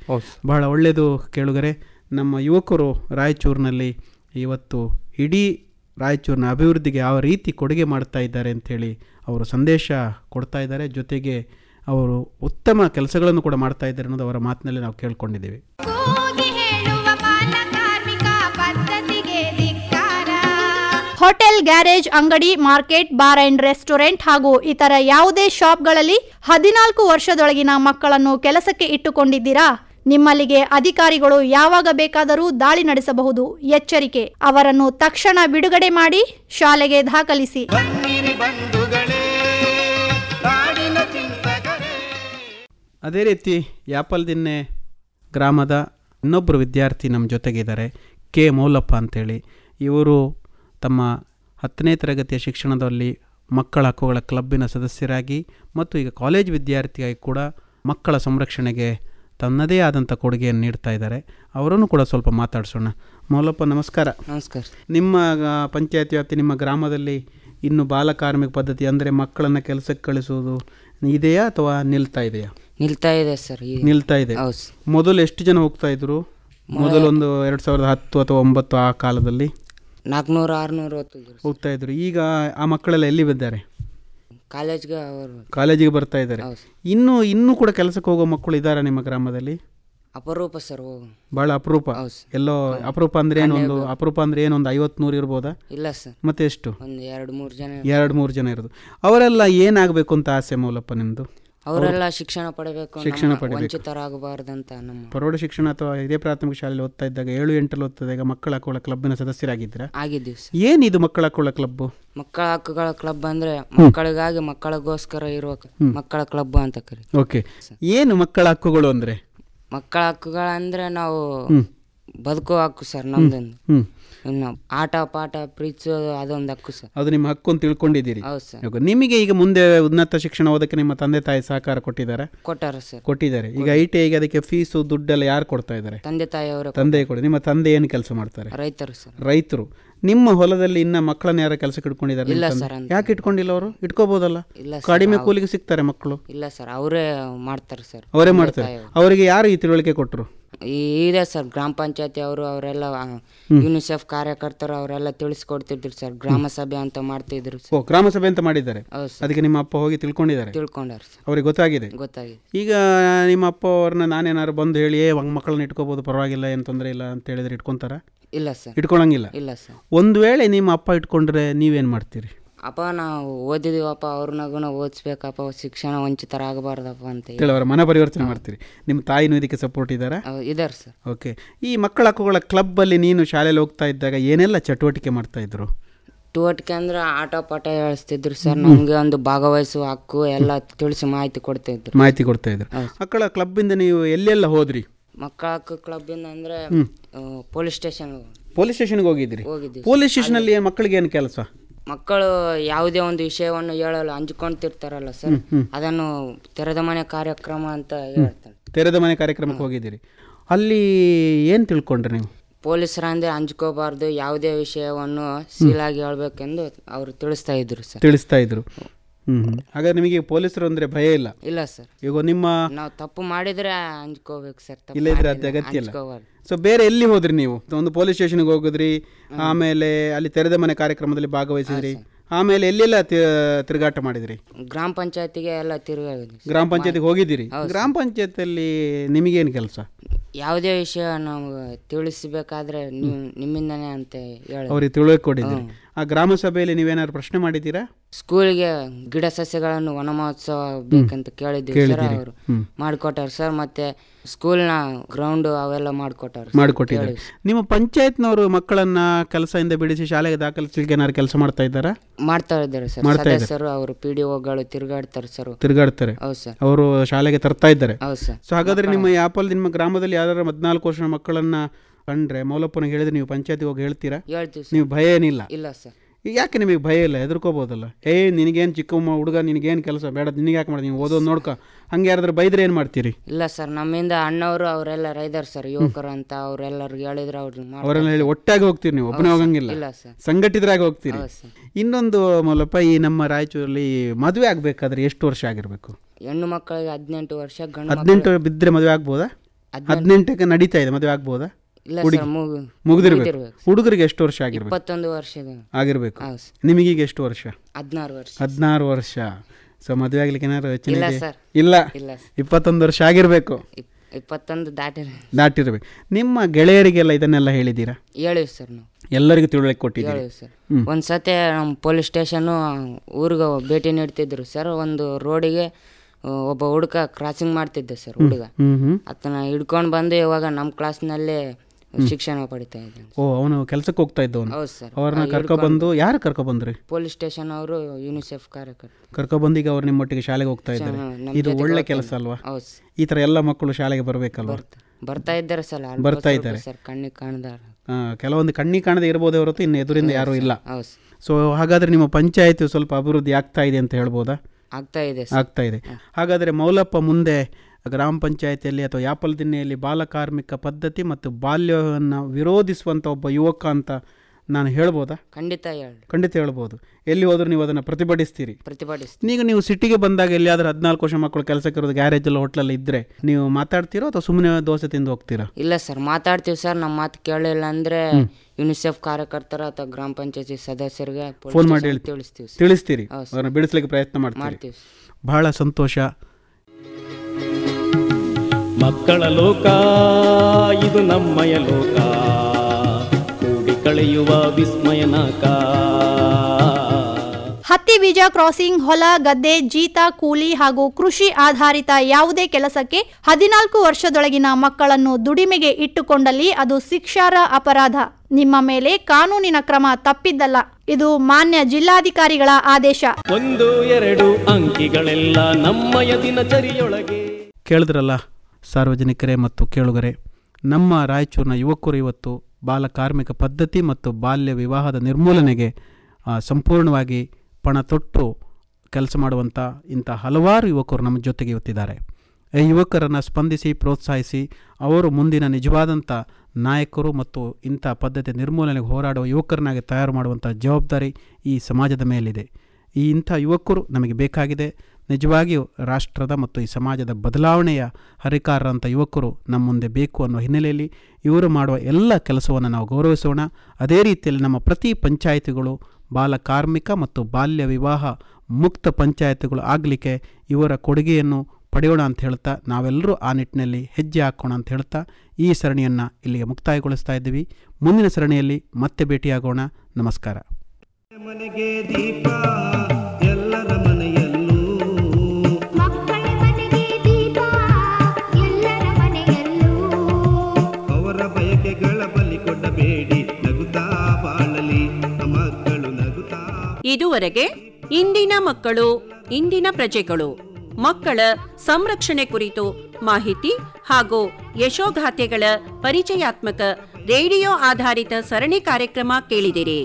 ಬಹಳ ಒಳ್ಳೆಯದು ಕೇಳುಗರೆ. ನಮ್ಮ ಯುವಕರು ರಾಯಚೂರಿನಲ್ಲಿ ಇವತ್ತು ಇಡೀ ರಾಯಚೂರಿನ ಅಭಿವೃದ್ಧಿಗೆ ಯಾವ ರೀತಿ ಕೊಡುಗೆ ಮಾಡ್ತಾ ಇದ್ದಾರೆ ಅಂಥೇಳಿ ಅವರು ಸಂದೇಶ ಕೊಡ್ತಾ ಇದ್ದಾರೆ. ಜೊತೆಗೆ ಅವರು ಉತ್ತಮ ಕೆಲಸಗಳನ್ನು ಕೂಡ ಮಾಡ್ತಾ ಇದ್ದಾರೆ ಅನ್ನೋದು ಅವರ ಮಾತಿನಲ್ಲಿ ನಾವು ಕೇಳ್ಕೊಂಡಿದ್ದೀವಿ. ಹೋಟೆಲ್ ಗ್ಯಾರೇಜ್ ಅಂಗಡಿ ಮಾರ್ಕೆಟ್ ಬಾರ್ ಅಂಡ್ ರೆಸ್ಟೋರೆಂಟ್ ಹಾಗೂ ಇತರ ಯಾವುದೇ ಶಾಪ್ಗಳಲ್ಲಿ ಹದಿನಾಲ್ಕು ವರ್ಷದೊಳಗಿನ ಮಕ್ಕಳನ್ನು ಕೆಲಸಕ್ಕೆ ಇಟ್ಟುಕೊಂಡಿದ್ದೀರಾ? ನಿಮ್ಮಲ್ಲಿಗೆ ಅಧಿಕಾರಿಗಳು ಯಾವಾಗ ಬೇಕಾದರೂ ದಾಳಿ ನಡೆಸಬಹುದು. ಎಚ್ಚರಿಕೆ. ಅವರನ್ನು ತಕ್ಷಣ ಬಿಡುಗಡೆ ಮಾಡಿ ಶಾಲೆಗೆ ದಾಖಲಿಸಿ. ಅದೇ ರೀತಿ ಯಾಪಲ್ ದಿನ್ನೆ ಗ್ರಾಮದ ಇನ್ನೊಬ್ಬರು ವಿದ್ಯಾರ್ಥಿ ನಮ್ಮ ಜೊತೆಗಿದ್ದಾರೆ ಕೆ. ಮೌಲಪ್ಪ ಅಂತೇಳಿ. ಇವರು ತಮ್ಮ ಹತ್ತನೇ ತರಗತಿಯ ಶಿಕ್ಷಣದಲ್ಲಿ ಮಕ್ಕಳ ಹಕ್ಕುಗಳ ಕ್ಲಬ್ಬಿನ ಸದಸ್ಯರಾಗಿ ಮತ್ತು ಈಗ ಕಾಲೇಜ್ ವಿದ್ಯಾರ್ಥಿಯಾಗಿ ಕೂಡ ಮಕ್ಕಳ ಸಂರಕ್ಷಣೆಗೆ ತನ್ನದೇ ಆದಂಥ ಕೊಡುಗೆಯನ್ನು ನೀಡ್ತಾ ಇದ್ದಾರೆ. ಅವರನ್ನು ಕೂಡ ಸ್ವಲ್ಪ ಮಾತಾಡಿಸೋಣ. ಮೌಲಪ್ಪ ನಮಸ್ಕಾರ. ನಮಸ್ಕಾರ. ನಿಮ್ಮ ಪಂಚಾಯತ್ ವ್ಯಾಪ್ತಿ ನಿಮ್ಮ ಗ್ರಾಮದಲ್ಲಿ ಇನ್ನು ಬಾಲಕಾರ್ಮಿಕ ಪದ್ಧತಿ ಅಂದರೆ ಮಕ್ಕಳನ್ನು ಕೆಲಸಕ್ಕೆ ಕಳಿಸೋದು ಇದೆಯಾ ಅಥವಾ ನಿಲ್ತಾ ಇದೆಯಾ? ನಿಲ್ತಾ ಇದೆ ಸರ್ ನಿಲ್ತಾ ಇದೆ. ಮೊದಲು ಎಷ್ಟು ಜನ ಹೋಗ್ತಾ ಇದ್ರು? ಮೊದಲು ಒಂದು ಎರಡು ಸಾವಿರದ ಹತ್ತು ಅಥವಾ ಒಂಬತ್ತು ಆ ಕಾಲದಲ್ಲಿ? ನಾಲ್ಕುನೂರು ಆರುನೂರು ಹೋಗ್ತಾ ಇದ್ರು. ಈಗ ಆ ಮಕ್ಕಳೆಲ್ಲ ಎಲ್ಲಿ ಬಿದ್ದಾರೆ ಕಾಲೇಜ್ಗೆ ಅವರು ಕಾಲೇಜಿಗೆ ಬರ್ತಾ ಇದ್ದಾರೆ. ಹೌದು. ಇನ್ನು ಇನ್ನೂ ಕೂಡ ಕೆಲಸಕ್ಕೆ ಹೋಗೋ ಮಕ್ಕಳು ಇದ್ದಾರಾ ನಿಮ್ಮ ಗ್ರಾಮದಲ್ಲಿ? ಅಪರೂಪ ಸರ್ ಬಹಳ ಅಪರೂಪ. ಹೌದು ಸರ್. ಎಲ್ಲೋ ಅಪರೂಪ ಅಂದ್ರೆ ಏನೊಂದು ಅಪರೂಪ ಅಂದ್ರೆ ಏನೊಂದು ಐವತ್ತು ನೂರು ಇರ್ಬೋದಾ? ಇಲ್ಲ ಸರ್. ಮತ್ತೆ ಎಷ್ಟು? ಒಂದು ಎರಡು ಮೂರು ಜನ ಎರಡು ಮೂರು ಜನ ಇರೋದು. ಅವರೆಲ್ಲ ಏನಾಗಬೇಕು ಅಂತ ಆಸೆ ಮೌಲಪ್ಪ ನಿಮ್ಮದು ಅವರೆಲ್ಲ ಶಿಕ್ಷಣ ಪಡಬೇಕು ಶಿಕ್ಷಣ. ವಂಚಿತರಾಗಬಾರ್ದಂತ ನಮ್ಮ ಪ್ರೌಢ ಶಿಕ್ಷಣ ಅಥವಾ ಇದೇ ಪ್ರಾಥಮಿಕ ಶಾಲೆಯಲ್ಲಿ ಓದ್ತಾ ಇದ್ದಾಗ ಏಳು ಎಂಟಲ್ಲಿ ಓದ್ತಿದ್ದಾಗ ಮಕ್ಕಳ ಹಕ್ಕುಗಳ ಕ್ಲಬ್ನ ಸದಸ್ಯರಾಗಿದ್ದೀರಾ? ಆಗಿದ್ದೀವಿ ಸರ್. ಏನಿದು ಮಕ್ಕಳ ಹಕ್ಕುಗಳ ಕ್ಲಬ್ ಮಕ್ಕಳ ಹಕ್ಕುಗಳ ಕ್ಲಬ್ ಅಂದ್ರೆ ಮಕ್ಕಳಿಗಾಗಿ ಮಕ್ಕಳಿಗೋಸ್ಕರ ಇರುವ ಮಕ್ಕಳ ಕ್ಲಬ್ ಅಂತ ಕರಿ ಓಕೆ ಏನು ಮಕ್ಕಳ ಹಕ್ಕುಗಳು ಅಂದ್ರೆ? ಮಕ್ಕಳ ಹಕ್ಕುಗಳಂದ್ರೆ ನಾವು ಬದುಕೋ ಹಕ್ಕು ಸರ್ ನಮ್ದೊಂದು. ಇನ್ನು ಆಟ ಪಾಠ ಪ್ರೀತಿಸೋದು ಅದೊಂದು ಹಕ್ಕು ಸರ್. ಅದು ನಿಮ್ಮ ಹಕ್ಕು ಅಂತ ತಿಳ್ಕೊಂಡಿದ್ದೀರಿ. ಹೌದು ಸರ್. ನಿಮಗೆ ಈಗ ಮುಂದೆ ಉನ್ನತ ಶಿಕ್ಷಣ ಓದಕ್ಕೆ ನಿಮ್ಮ ತಂದೆ ತಾಯಿ ಸಹಕಾರ ಕೊಟ್ಟಿದ್ದಾರೆ. ಕೊಟ್ಟಾರ ಸರ್. ಕೊಟ್ಟಿದ್ದಾರೆ. ಈಗ ಐ ಟಿ ಐಗೆ ಅದಕ್ಕೆ ಫೀಸು ದುಡ್ಡೆಲ್ಲ ಯಾರು ಕೊಡ್ತಾ ಇದ್ದಾರೆ? ತಂದೆ ತಾಯಿ ಅವರು ತಂದೆ ಕೊಡಿ. ನಿಮ್ಮ ತಂದೆ ಏನು ಕೆಲಸ ಮಾಡ್ತಾರೆ? ರೈತರು ಸರ್. ರೈತರು. ನಿಮ್ಮ ಹೊಲದಲ್ಲಿ ಇನ್ನ ಮಕ್ಕಳನ್ನ ಯಾರ ಕೆಲಸಕ್ಕೆ ಇಟ್ಕೊಂಡಿದ್ದಾರೆ ಇಲ್ಲ ಸರ್, ಯಾಕೆ ಇಟ್ಕೊಂಡಿಲ್ಲ ಅವರು? ಇಟ್ಕೋಬಹುದಲ್ಲ ಕಡಿಮೆ ಕೂಲಿಗೆ ಸಿಗ್ತಾರೆ ಮಕ್ಕಳು. ಇಲ್ಲ ಸರ್ ಅವರೇ ಮಾಡ್ತಾರೆ ಸರ್. ಅವರೇ ಮಾಡ್ತಾರೆ. ಅವರಿಗೆ ಯಾರು ಈ ತಿಳುವಳಿಕೆ ಕೊಟ್ಟರು ಇದೆ ಸರ್ ಗ್ರಾಮ ಪಂಚಾಯತಿ ಅವರು ಅವರೆಲ್ಲ ಯುನಿಸೆಫ್ ಕಾರ್ಯಕರ್ತರು ಅವರೆಲ್ಲ ತಿಳಿಸ್ಕೊಡ್ತಿದ್ರು ಸರ್ ಗ್ರಾಮ ಸಭೆ ಅಂತ ಮಾಡ್ತಿದ್ರು ಓ ಗ್ರಾಮ ಸಭೆ ಅಂತ ಮಾಡಿದ್ದಾರೆ? ಅದಕ್ಕೆ ನಿಮ್ಮ ಅಪ್ಪ ಹೋಗಿ ತಿಳ್ಕೊಂಡಿದ್ದಾರೆ? ತಿಳ್ಕೊಂಡಾರ ಅವ್ರಿಗೆ ಗೊತ್ತಾಗಿದೆ? ಗೊತ್ತಾಗಿದೆ. ಈಗ ನಿಮ್ಮ ಅಪ್ಪ ಅವ್ರನ್ನ ನಾನೇನಾದ್ರು ಬಂದು ಹೇಳಿ ಏ ಹಂಗ್ ಮಕ್ಕಳನ್ನ ಇಟ್ಕೋಬಹುದು ಪರವಾಗಿಲ್ಲ ಏನು ತೊಂದರೆ ಇಲ್ಲ ಅಂತ ಹೇಳಿದ್ರೆ ಇಟ್ಕೊಂತಾರ? ಇಲ್ಲ ಸರ್. ಇಟ್ಕೊಳಂಗಿಲ್ಲ? ಇಲ್ಲ ಸರ್. ಒಂದು ವೇಳೆ ನಿಮ್ಮ ಅಪ್ಪ ಇಟ್ಕೊಂಡ್ರೆ ನೀವೇನು ಮಾಡ್ತೀರಿ? ಅಪ್ಪ ನಾವು ಓದಿದೀವಪ್ಪ ಅವ್ರನ್ನಾಗೂ ಓದಿಸ್ಬೇಕಪ್ಪ ಶಿಕ್ಷಣ ವಂಚಿತರಾಗಬಾರ್ದಪ್ಪ ಅಂತ ಹೇಳಿ. ಅವರ ಮನ ಪರಿವರ್ತನೆ ಮಾಡ್ತೀರಿ. ನಿಮ್ಮ ತಾಯಿನೂ ಇದಕ್ಕೆ ಸಪೋರ್ಟ್ ಇದ್ದಾರೆ? ಇದ್ದಾರೆ ಇದಾರೆ ಸರ್. ಓಕೆ. ಈ ಮಕ್ಕಳ ಹಕ್ಕುಗಳ ಕ್ಲಬ್ಬಲ್ಲಿ ನೀನು ಶಾಲೆಯಲ್ಲಿ ಹೋಗ್ತಾ ಇದ್ದಾಗ ಏನೆಲ್ಲ ಚಟುವಟಿಕೆ ಮಾಡ್ತಾ ಇದ್ರು? ಚಟುವಟಿಕೆ ಅಂದ್ರೆ ಆಟ ಪಾಠ ಹೇಳಿಸ್ತಿದ್ರು ಸರ್. ನಮಗೆ ಒಂದು ಭಾಗವಹಿಸುವ ಹಕ್ಕು ಎಲ್ಲ ತಿಳಿಸಿ ಮಾಹಿತಿ ಕೊಡ್ತಿದ್ರು. ಮಾಹಿತಿ ಕೊಡ್ತಾ ಇದ್ರು ಮಕ್ಕಳ ಕ್ಲಬ್ಬಿಂದ ನೀವು ಎಲ್ಲೆಲ್ಲ ಹೋದ್ರಿ? ಮಕ್ಕಳ ಹಕ್ಕು ಕ್ಲಬ್ಬಿಂದ ಅಂದ್ರೆ ಪೊಲೀಸ್ ಸ್ಟೇಷನ್ ಪೊಲೀಸ್ ಸ್ಟೇಷನ್ಗೆ ಹೋಗಿದ್ರಿ ಹೋಗಿದ್ವಿ ಪೊಲೀಸ್ ಸ್ಟೇಷನಲ್ಲಿ ಮಕ್ಕಳಿಗೆ ಏನು ಕೆಲಸ? ಮಕ್ಕಳು ಯಾವುದೇ ಒಂದು ವಿಷಯವನ್ನು ಹೇಳಲು ಹಂಚಿಕೊಂತಿರ್ತಾರಲ್ಲ ಸರ್ ಅದನ್ನು ತೆರೆದ ಮನೆ ಕಾರ್ಯಕ್ರಮ ಅಂತ ಹೇಳ್ತಾರೆ. ತೆರೆದ ಮನೆ ಕಾರ್ಯಕ್ರಮಕ್ಕೆ ಹೋಗಿದ್ದೀರಿ. ಅಲ್ಲಿ ಏನು ತಿಳ್ಕೊಂಡ್ರಿ ನೀವು? ಪೊಲೀಸರ ಅಂದ್ರೆ ಹಂಚ್ಕೋಬಾರ್ದು ಯಾವುದೇ ವಿಷಯವನ್ನು ಸೀಲಾಗಿ ಹೇಳ್ಬೇಕೆಂದು ಅವರು ತಿಳಿಸ್ತಾ ಇದ್ರು ಸರ್ ತಿಳಿಸ್ತಾ ಇದ್ರು. ಹಾಗಾದ್ರೆ ನಿಮಗೆ ಪೊಲೀಸರು ಅಂದ್ರೆ ಭಯ ಇಲ್ಲ? ಇಲ್ಲ ಸರ್ ಈಗ ನಿಮ್ಮ ನಾವು ತಪ್ಪು ಮಾಡಿದ್ರೆ ಹಂಚ್ಕೋಬೇಕು ಸರ್ ಇಲ್ಲ ಇದ್ರೆ ಅಗತ್ಯ ಇಲ್ಲ. ಸೊ ಬೇರೆ ಎಲ್ಲಿ ಹೋದ್ರಿ ನೀವು? ಒಂದು ಪೊಲೀಸ್ ಸ್ಟೇಷನ್ಗೆ ಹೋಗಿದ್ರಿ ಆಮೇಲೆ ಅಲ್ಲಿ ತೆರೆದ ಮನೆ ಕಾರ್ಯಕ್ರಮದಲ್ಲಿ ಭಾಗವಹಿಸಿದ್ರಿ ಆಮೇಲೆ ಎಲ್ಲೆಲ್ಲ ತಿರುಗಾಟ ಮಾಡಿದ್ರಿ? ಗ್ರಾಮ ಪಂಚಾಯತಿಗೆ ಎಲ್ಲ ತಿರುಗಾಡಿದ್ವಿ ಸರ್. ಗ್ರಾಮ ಪಂಚಾಯತಿಗೆ ಹೋಗಿದ್ದೀರಿ? ಗ್ರಾಮ ಪಂಚಾಯತಿಯಲ್ಲಿ ನಿಮಗೇನು ಕೆಲಸ? ಯಾವುದೇ ವಿಷಯ ನಾವು ತಿಳಿಸಬೇಕಾದ್ರೆ ನಿಮ್ಮಿಂದನೇ ಅಂತ ಹೇಳಿ. ಅವ್ರಿಗೆ ತಿಳುವಳಿಕೆ ಕೊಟ್ಟಿದ್ದೀರಿ. ಆ ಗ್ರಾಮ ಸಭೆಯಲ್ಲಿ ನೀವೇನಾದ್ರು ಪ್ರಶ್ನೆ ಮಾಡಿದ್ದೀರಾ? ಸ್ಕೂಲ್ಗೆ ಗಿಡ ಸಸ್ಯಗಳನ್ನು ವನ ಮಹೋತ್ಸವ ಬೇಕಂತ ಕೇಳಿದ್ದೀವಿ ಸರ್ ಅವರು. ಮಾಡಿಕೊಟ್ಟಾರ ಸರ್ ಮತ್ತೆ ಸ್ಕೂಲ್ನ ಗ್ರೌಂಡ್ ಅವೆಲ್ಲ ಮಾಡಿಕೊಟ್ಟಾರೆ ಮಾಡಿಕೊಟ್ಟಿದ್ದಾರೆ. ನಿಮ್ಮ ಪಂಚಾಯತ್ನವರು ಮಕ್ಕಳನ್ನ ಕೆಲಸದಿಂದ ಬಿಡಿಸಿ ಶಾಲೆಗೆ ದಾಖಲಿಸಲಿಕ್ಕೆ ಏನಾದ್ರು ಕೆಲಸ ಮಾಡ್ತಾ ಇದ್ದಾರಾ? ಮಾಡ್ತಾ ಇದ್ದಾರೆ ಸರ್. ಮಾಡ್ತಾ ಇದ್ದಾರೆ. ಸದಸ್ಯರು ಅವರು ಪಿ ಡಿ ಒಗಳು ತಿರುಗಾಡ್ತಾರೆ ಸರ್. ತಿರುಗಾಡ್ತಾರೆ. ಹೌದು ಸರ್. ಅವರು ಶಾಲೆಗೆ ತರ್ತಾ ಇದ್ದಾರೆ. ಹೌದು ಸರ್. ಸೊ ಹಾಗಾದ್ರೆ ನಿಮ್ಮ ಆಪಲ್ ನಿಮ್ಮ ಗ್ರಾಮದಲ್ಲಿ ಯಾರು ಹದಿನಾಲ್ಕು ವರ್ಷದ ಮಕ್ಕಳನ್ನ ಕಂಡ್ರೆ ಮೌಲಪ್ಪನಿಗೆ ಹೇಳಿದ್ರೆ ನೀವು ಪಂಚಾಯತಿಗೆ ಹೋಗಿ ಹೇಳ್ತೀರಾ? ಹೇಳ್ತೀವಿ ಸರ್. ನೀವು ಭಯ ಏನಿಲ್ಲ. ಇಲ್ಲ ಸರ್. ಯಾಕೆ ನಿಮಗೆ ಭಯ ಇಲ್ಲ? ಹೆದರ್ಕೋಬೋದಲ್ಲ. ಏ ನಿನಗೇನು ಚಿಕ್ಕಮ್ಮ ಹುಡುಗ ನಿನಗೇನು ಕೆಲಸ ಬೇಡ ನಿನಗೆ ಯಾಕೆ ಮಾಡಿ ನೀವು ಓದೋದು ನೋಡ್ಕೊ. ಹಂಗೆ ಯಾರಾದ್ರೂ ಬೈದ್ರೆ ಏನು ಮಾಡ್ತೀರಿ? ಇಲ್ಲ ಸರ್ ನಮ್ಮಿಂದ ಅಣ್ಣವರು ಅವರೆಲ್ಲ ಇದಾರೆ ಸರ್ ಯುವಕರು ಅಂತ ಅವರೆಲ್ಲರಿಗೆ ಹೇಳಿದ್ರೆ ಅವ್ರು ಅವರೆಲ್ಲ ಹೇಳಿ ಒಟ್ಟಾಗಿ ಹೋಗ್ತೀರಿ ನೀವು ಒಬ್ಬನೇ ಹೋಗಂಗಿಲ್ಲ. ಇಲ್ಲ ಸರ್. ಸಂಘಟಿತರಾಗಿ ಹೋಗ್ತೀರಿ. ಹೌದು ಸರ್. ಇನ್ನೊಂದು ಮೂಲಪ ಈ ನಮ್ಮ ರಾಯಚೂರಲ್ಲಿ ಮದುವೆ ಆಗಬೇಕಾದ್ರೆ ಎಷ್ಟು ವರ್ಷ ಆಗಿರಬೇಕು? ಹೆಣ್ಣು ಮಕ್ಕಳಿಗೆ ಹದಿನೆಂಟು ವರ್ಷ ಗಂಡು ಹದಿನೆಂಟು ಬಿದ್ದರೆ ಮದುವೆ ಆಗ್ಬೋದಾ? ಹದಿನೆಂಟಕ್ಕೆ ನಡೀತಾ ಇದೆ ಮದುವೆ ಆಗ್ಬೋದಾ? ಮುಗ್ದಿರ್ಬೇಕು. ಹುಡುಗರಿಗೆ ಎಷ್ಟು ವರ್ಷ ಆಗಿರ್ಬೇಕು? ಇಪ್ಪತ್ತೊಂದು ವರ್ಷದ ಆಗಿರ್ಬೇಕು. ನಿಮಗೀಗ ಎಷ್ಟು ವರ್ಷ? ಹದಿನಾರು ವರ್ಷ. ಹದಿನಾರು ವರ್ಷ. ಸೊ ಮದುವೆ ಆಗ್ಲಿಕ್ಕೆ ಏನಾದ್ರು ಯೋಚನೆ ಇಲ್ಲ ಸರ್. ಇಲ್ಲ. ಇಲ್ಲ ಇಪ್ಪತ್ತೊಂದು ವರ್ಷ ಆಗಿರ್ಬೇಕು. ಇಪ್- ಇಪ್ಪತ್ತೊಂದು ದಾಟಿ ದಾಟಿರ್ಬೇಕು. ನಿಮ್ಮ ಗೆಳೆಯರಿಗೆಲ್ಲ ಇದನ್ನೆಲ್ಲ ಹೇಳಿದ್ದೀರಾ? ಹೇಳಿವಿ ಸರ್ ನಾವು. ಎಲ್ಲರಿಗೂ ತಿಳುವಳಿಕೆ ಕೊಟ್ಟಿದ್ದೀವಿ ಸರ್. ಸರ್ ಒಂದ್ಸತಿ ನಮ್ಮ ಪೊಲೀಸ್ ಸ್ಟೇಷನ್ನು ಊರಿಗೆ ಭೇಟಿ ನೀಡ್ತಿದ್ರು ಸರ್. ಒಂದು ರೋಡಿಗೆ ಒಬ್ಬ ಹುಡುಗ ಕ್ರಾಸಿಂಗ್ ಮಾಡ್ತಿದ್ದೆ ಸರ್ ಹುಡುಗ. ಆತನ ಹಿಡ್ಕೊಂಡು ಬಂದು ಇವಾಗ ನಮ್ಮ ಕ್ಲಾಸ್ನಲ್ಲೇ ಶಿಕ್ಷಣ ಪಡಿತಾ ಇದ್ದಾನೆ ಓ ಅವನು ಕೆಲಸಕ್ಕೆ ಹೋಗ್ತಾ ಇದ್ದವನು? ಹೌದು ಸರ್. ಅವ್ರನ್ನ ಕರ್ಕೊಬಂದು ಯಾರು ಕರ್ಕೊಬಂದ್ರಿ ಪೊಲೀಸ್ ಸ್ಟೇಷನ್ ಅವರು ಯುನಿಸೆಫ್ ಕಾರ್ಯಕರ್ತ. ಕರ್ಕೊಬಂದು ಈಗ ಅವ್ರು ನಿಮ್ಮೊಟ್ಟಿಗೆ ಶಾಲೆಗೆ ಹೋಗ್ತಾ ಇದ್ದಾರೆ. ನಮ್ಮ ಇದು ಒಳ್ಳೆ ಕೆಲಸ ಅಲ್ವಾ? ಹೌದು ಸರ್. ಈ ತರ ಎಲ್ಲ ಮಕ್ಕಳು ಶಾಲೆಗೆ ಬರಬೇಕಲ್ವಾ? ಬರ್ತಾ ಇದ್ದಾರೆ ಸರ್ ಬರ್ತಾ ಸ್ವಲ್ಪ ಇದ್ದಾರೆ. ಸರ್ ಕಣ್ಣಿಗೆ ಕಾಣ್ದಾರ ಆ, ಕೆಲವೊಂದು ಕಣ್ಣಿಗೆ ಕಾಣದೇ ಇರ್ಬೋದೇ ಹೊರತು ಇನ್ನು ಎದುರಿಂದ ಯಾರು ಇಲ್ಲ. ಹೌದು ಸರ್. ಸೊ ಹಾಗಾದ್ರೆ ನಿಮ್ಮ ಪಂಚಾಯತ್ ಸ್ವಲ್ಪ ಅಭಿವೃದ್ಧಿ ಆಗ್ತಾ ಇದೆ ಅಂತ ಹೇಳ್ಬೋದಾ? ಆಗ್ತಾ ಇದೆ ಸರ್. ಆಗ್ತಾ ಇದೆ. ಹಾಗಾದ್ರೆ ಮೌಲಪ್ಪ ಮುಂದೆ ಗ್ರಾಮ ಪಂಚಾಯಿತಿಯಲ್ಲಿ ಅಥವಾ ಯಾಪಲ್ ದಿನ್ನೆಯಲ್ಲಿ ಬಾಲಕಾರ್ಮಿಕ ಪದ್ಧತಿ ಮತ್ತು ಬಾಲ್ಯವನ್ನು ವಿರೋಧಿಸುವಂಥ ಒಬ್ಬ ಯುವಕ ಅಂತ ನಾನು ಹೇಳ್ಬೋದಾ? ಖಂಡಿತ ಹೇಳಿ ಖಂಡಿತ ಹೇಳ್ಬೋದು. ಎಲ್ಲಿ ಹೋದ್ರೂ ನೀವು ಅದನ್ನು ಪ್ರತಿಭಟಿಸ್ತೀರಿ. ಪ್ರತಿಭಟಿಸ್ತೀನಿ ಈಗ ನೀವು ಸಿಟಿಗೆ ಬಂದಾಗ ಎಲ್ಲಿಯಾದ್ರೂ ಹದಿನಾಲ್ಕು ವರ್ಷ ಮಕ್ಕಳು ಕೆಲಸಕ್ಕೆ ಇರೋದು ಗ್ಯಾರೇಜ್ ಎಲ್ಲ ಹೋಟ್ಲಲ್ಲಿ ಇದ್ದರೆ ನೀವು ಮಾತಾಡ್ತೀರೋ ಅಥವಾ ಸುಮ್ಮನೆ ದೋಸೆ ತಿಂದು ಹೋಗ್ತೀರಾ? ಇಲ್ಲ ಸರ್ ಮಾತಾಡ್ತೀವಿ ಸರ್ ನಮ್ಮ ಮಾತು ಕೇಳಿಲ್ಲ ಅಂದ್ರೆ ಯುನಿಸೆಫ್ ಕಾರ್ಯಕರ್ತರ ಅಥವಾ ಗ್ರಾಮ ಪಂಚಾಯತಿ ಸದಸ್ಯರಿಗೆ ಫೋನ್ ಮಾಡಿ ತಿಳಿಸ್ತೀವಿ ತಿಳಿಸ್ತೀರಿ. ಅದನ್ನು ಬಿಡಿಸ್ಲಿಕ್ಕೆ ಪ್ರಯತ್ನ ಮಾಡ್ತೀವಿ. ಬಹಳ ಸಂತೋಷ. ಮಕ್ಕಳ ಲೋಕ ಇದು ನಮ್ಮಯ ಲೋಕ. ಕೂಡಿ ಕಳೆಯುವ ವಿಸ್ಮಯನಾಕ. ಹತ್ತಿ ಬೀಜ ಕ್ರಾಸಿಂಗ್ ಹೊಲ ಗದ್ದೆ ಜೀತ ಕೂಲಿ ಹಾಗೂ ಕೃಷಿ ಆಧಾರಿತ ಯಾವುದೇ ಕೆಲಸಕ್ಕೆ ಹದಿನಾಲ್ಕು ವರ್ಷದೊಳಗಿನ ಮಕ್ಕಳನ್ನು ದುಡಿಮೆಗೆ ಇಟ್ಟುಕೊಂಡಲ್ಲಿ ಅದು ಶಿಕ್ಷಾರ ಅಪರಾಧ. ನಿಮ್ಮ ಮೇಲೆ ಕಾನೂನಿನ ಕ್ರಮ ತಪ್ಪಿದ್ದಲ್ಲ. ಇದು ಮಾನ್ಯ ಜಿಲ್ಲಾಧಿಕಾರಿಗಳ ಆದೇಶ. ಒಂದು ಎರಡು ಅಂಕಿಗಳೆಲ್ಲ ನಮ್ಮಯ ದಿನಚರಿಯೊಳಗೆ. ಕೇಳಿದ್ರಲ್ಲ ಸಾರ್ವಜನಿಕರೇ ಮತ್ತು ಕೇಳುಗರೆ, ನಮ್ಮ ರಾಯಚೂರಿನ ಯುವಕರು ಇವತ್ತು ಬಾಲ ಕಾರ್ಮಿಕ ಪದ್ಧತಿ ಮತ್ತು ಬಾಲ್ಯ ವಿವಾಹದ ನಿರ್ಮೂಲನೆಗೆ ಸಂಪೂರ್ಣವಾಗಿ ಪಣ ತೊಟ್ಟು ಕೆಲಸ ಮಾಡುವಂಥ ಇಂಥ ಹಲವಾರು ಯುವಕರು ನಮ್ಮ ಜೊತೆಗೆ ಇವತ್ತಿದ್ದಾರೆ. ಈ ಯುವಕರನ್ನು ಸ್ಪಂದಿಸಿ, ಪ್ರೋತ್ಸಾಹಿಸಿ, ಅವರು ಮುಂದಿನ ನಿಜವಾದಂಥ ನಾಯಕರು ಮತ್ತು ಇಂಥ ಪದ್ಧತಿ ನಿರ್ಮೂಲನೆಗೆ ಹೋರಾಡುವ ಯುವಕರನ್ನಾಗಿ ತಯಾರು ಮಾಡುವಂಥ ಜವಾಬ್ದಾರಿ ಈ ಸಮಾಜದ ಮೇಲಿದೆ. ಈ ಇಂಥ ಯುವಕರು ನಮಗೆ ಬೇಕಾಗಿದೆ. ನಿಜವಾಗಿಯೂ ರಾಷ್ಟ್ರದ ಮತ್ತು ಈ ಸಮಾಜದ ಬದಲಾವಣೆಯ ಹರಿಕಾರರಂಥ ಯುವಕರು ನಮ್ಮ ಮುಂದೆ ಬೇಕು ಅನ್ನೋ ಹಿನ್ನೆಲೆಯಲ್ಲಿ ಇವರು ಮಾಡುವ ಎಲ್ಲ ಕೆಲಸವನ್ನು ನಾವು ಗೌರವಿಸೋಣ. ಅದೇ ರೀತಿಯಲ್ಲಿ ನಮ್ಮ ಪ್ರತಿ ಪಂಚಾಯಿತಿಗಳು ಬಾಲ ಕಾರ್ಮಿಕ ಮತ್ತು ಬಾಲ್ಯ ವಿವಾಹ ಮುಕ್ತ ಪಂಚಾಯತ್ಗಳು ಆಗಲಿಕ್ಕೆ ಇವರ ಕೊಡುಗೆಯನ್ನು ಪಡೆಯೋಣ ಅಂತ ಹೇಳ್ತಾ ನಾವೆಲ್ಲರೂ ಆ ನಿಟ್ಟಿನಲ್ಲಿ ಹೆಜ್ಜೆ ಹಾಕೋಣ ಅಂತ ಹೇಳ್ತಾ ಈ ಸರಣಿಯನ್ನು ಇಲ್ಲಿಗೆ ಮುಕ್ತಾಯಗೊಳಿಸ್ತಾ ಇದ್ದೀವಿ. ಮುಂದಿನ ಸರಣಿಯಲ್ಲಿ ಮತ್ತೆ ಭೇಟಿಯಾಗೋಣ. ನಮಸ್ಕಾರ. ಮನೆಗೆ ದೀಪ ಎಲ್ಲರ ಮನೆಯಲ್ಲೂ. ಮಕ್ಕಳ ಮನೆಗೆ ದೀಪ ಎಲ್ಲರ ಮನೆಯಲ್ಲೂ. ಅವರ ಬಯಕೆಗಳ ಬಲಿ ಕೊಡಬೇಡಿ ನಗುತ್ತಾ ಬಾಳಲಿ. ಮಕ್ಕಳು ನಗುತ್ತಾ ಇದುವರೆಗೆ ಇಂದಿನ ಮಕ್ಕಳು ಇಂದಿನ ಪ್ರಜೆಗಳು ಮಕ್ಕಳ ಸಂರಕ್ಷಣೆ ಕುರಿತು ಮಾಹಿತಿ ಹಾಗೂ ಯಶೋಗಾಥೆಗಳ ಪರಿಚಯಾತ್ಮಕ ರೇಡಿಯೋ ಆಧಾರಿತ ಸರಣಿ ಕಾರ್ಯಕ್ರಮ ಕೇಳಿದಿರಿ.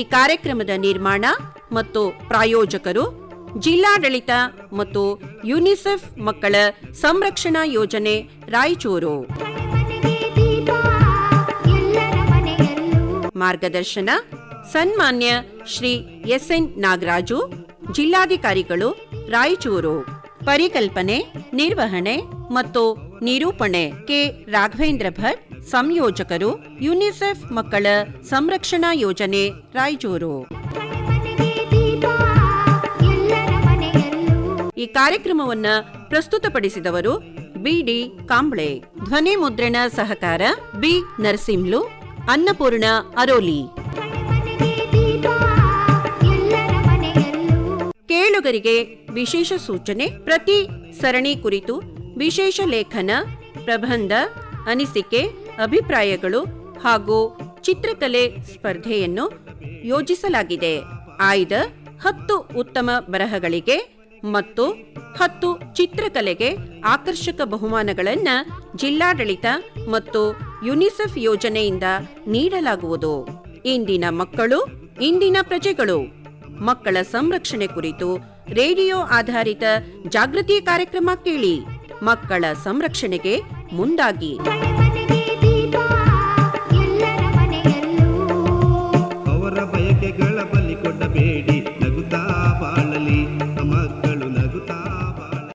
ಈ ಕಾರ್ಯಕ್ರಮದ ನಿರ್ಮಾಣ ಮತ್ತು ಪ್ರಾಯೋಜಕರು ಜಿಲ್ಲಾಡಳಿತ ಮತ್ತು ಯುನಿಸೆಫ್ ಮಕ್ಕಳ ಸಂರಕ್ಷಣಾ ಯೋಜನೆ ರಾಯಚೂರು. ಮಾರ್ಗದರ್ಶನ ಸನ್ಮಾನ್ಯ ಶ್ರೀ ಎಸ್ ಎನ್ ನಾಗರಾಜು ಜಿಲ್ಲಾಧಿಕಾರಿಗಳು ರಾಯಚೂರು. ಪರಿಕಲ್ಪನೆ, ನಿರ್ವಹಣೆ ಮತ್ತು ನಿರೂಪಣೆ ಕೆ. ರಾಘವೇಂದ್ರ ಭಟ್, ಸಂಯೋಜಕರು ಯುನಿಸೆಫ್ ಮಕ್ಕಳ ಸಂರಕ್ಷಣಾ ಯೋಜನೆ, ರಾಯಚೂರು. ಈ ಕಾರ್ಯಕ್ರಮವನ್ನ ಪ್ರಸ್ತುತಪಡಿಸಿದವರು ಬಿಡಿ ಕಾಂಬ್ಳೆ ಧ್ವನಿ ಮುದ್ರಣ ಸಹಕಾರ ಬಿ. ನರಸಿಂಹ್ಲು, ಅನ್ನಪೂರ್ಣ ಅರೋಲಿ. ಕೇಳುಗರಿಗೆ ವಿಶೇಷ ಸೂಚನೆ ಪ್ರತಿ ಸರಣಿ ಕುರಿತು ವಿಶೇಷ ಲೇಖನ, ಪ್ರಬಂಧ, ಅನಿಸಿಕೆ, ಅಭಿಪ್ರಾಯಗಳು ಹಾಗೂ ಚಿತ್ರಕಲೆ ಸ್ಪರ್ಧೆಯನ್ನು ಯೋಜಿಸಲಾಗಿದೆ. ಆಯ್ದ ಹತ್ತು ಉತ್ತಮ ಬರಹಗಳಿಗೆ ಮತ್ತು ಹತ್ತು ಚಿತ್ರಕಲೆಗೆ ಆಕರ್ಷಕ ಬಹುಮಾನಗಳನ್ನು ಜಿಲ್ಲಾಡಳಿತ ಮತ್ತು ಯುನಿಸೆಫ್ ಯೋಜನೆಯಿಂದ ನೀಡಲಾಗುವುದು. ಇಂದಿನ ಮಕ್ಕಳು, ಇಂದಿನ ಪ್ರಜೆಗಳು. ಮಕ್ಕಳ ಸಂರಕ್ಷಣೆ ಕುರಿತು ರೇಡಿಯೋ ಆಧಾರಿತ ಜಾಗೃತಿ ಕಾರ್ಯಕ್ರಮ ಕೇಳಿ ಮಕ್ಕಳ ಸಂರಕ್ಷಣೆಗೆ ಮುಂದಾಗಿ.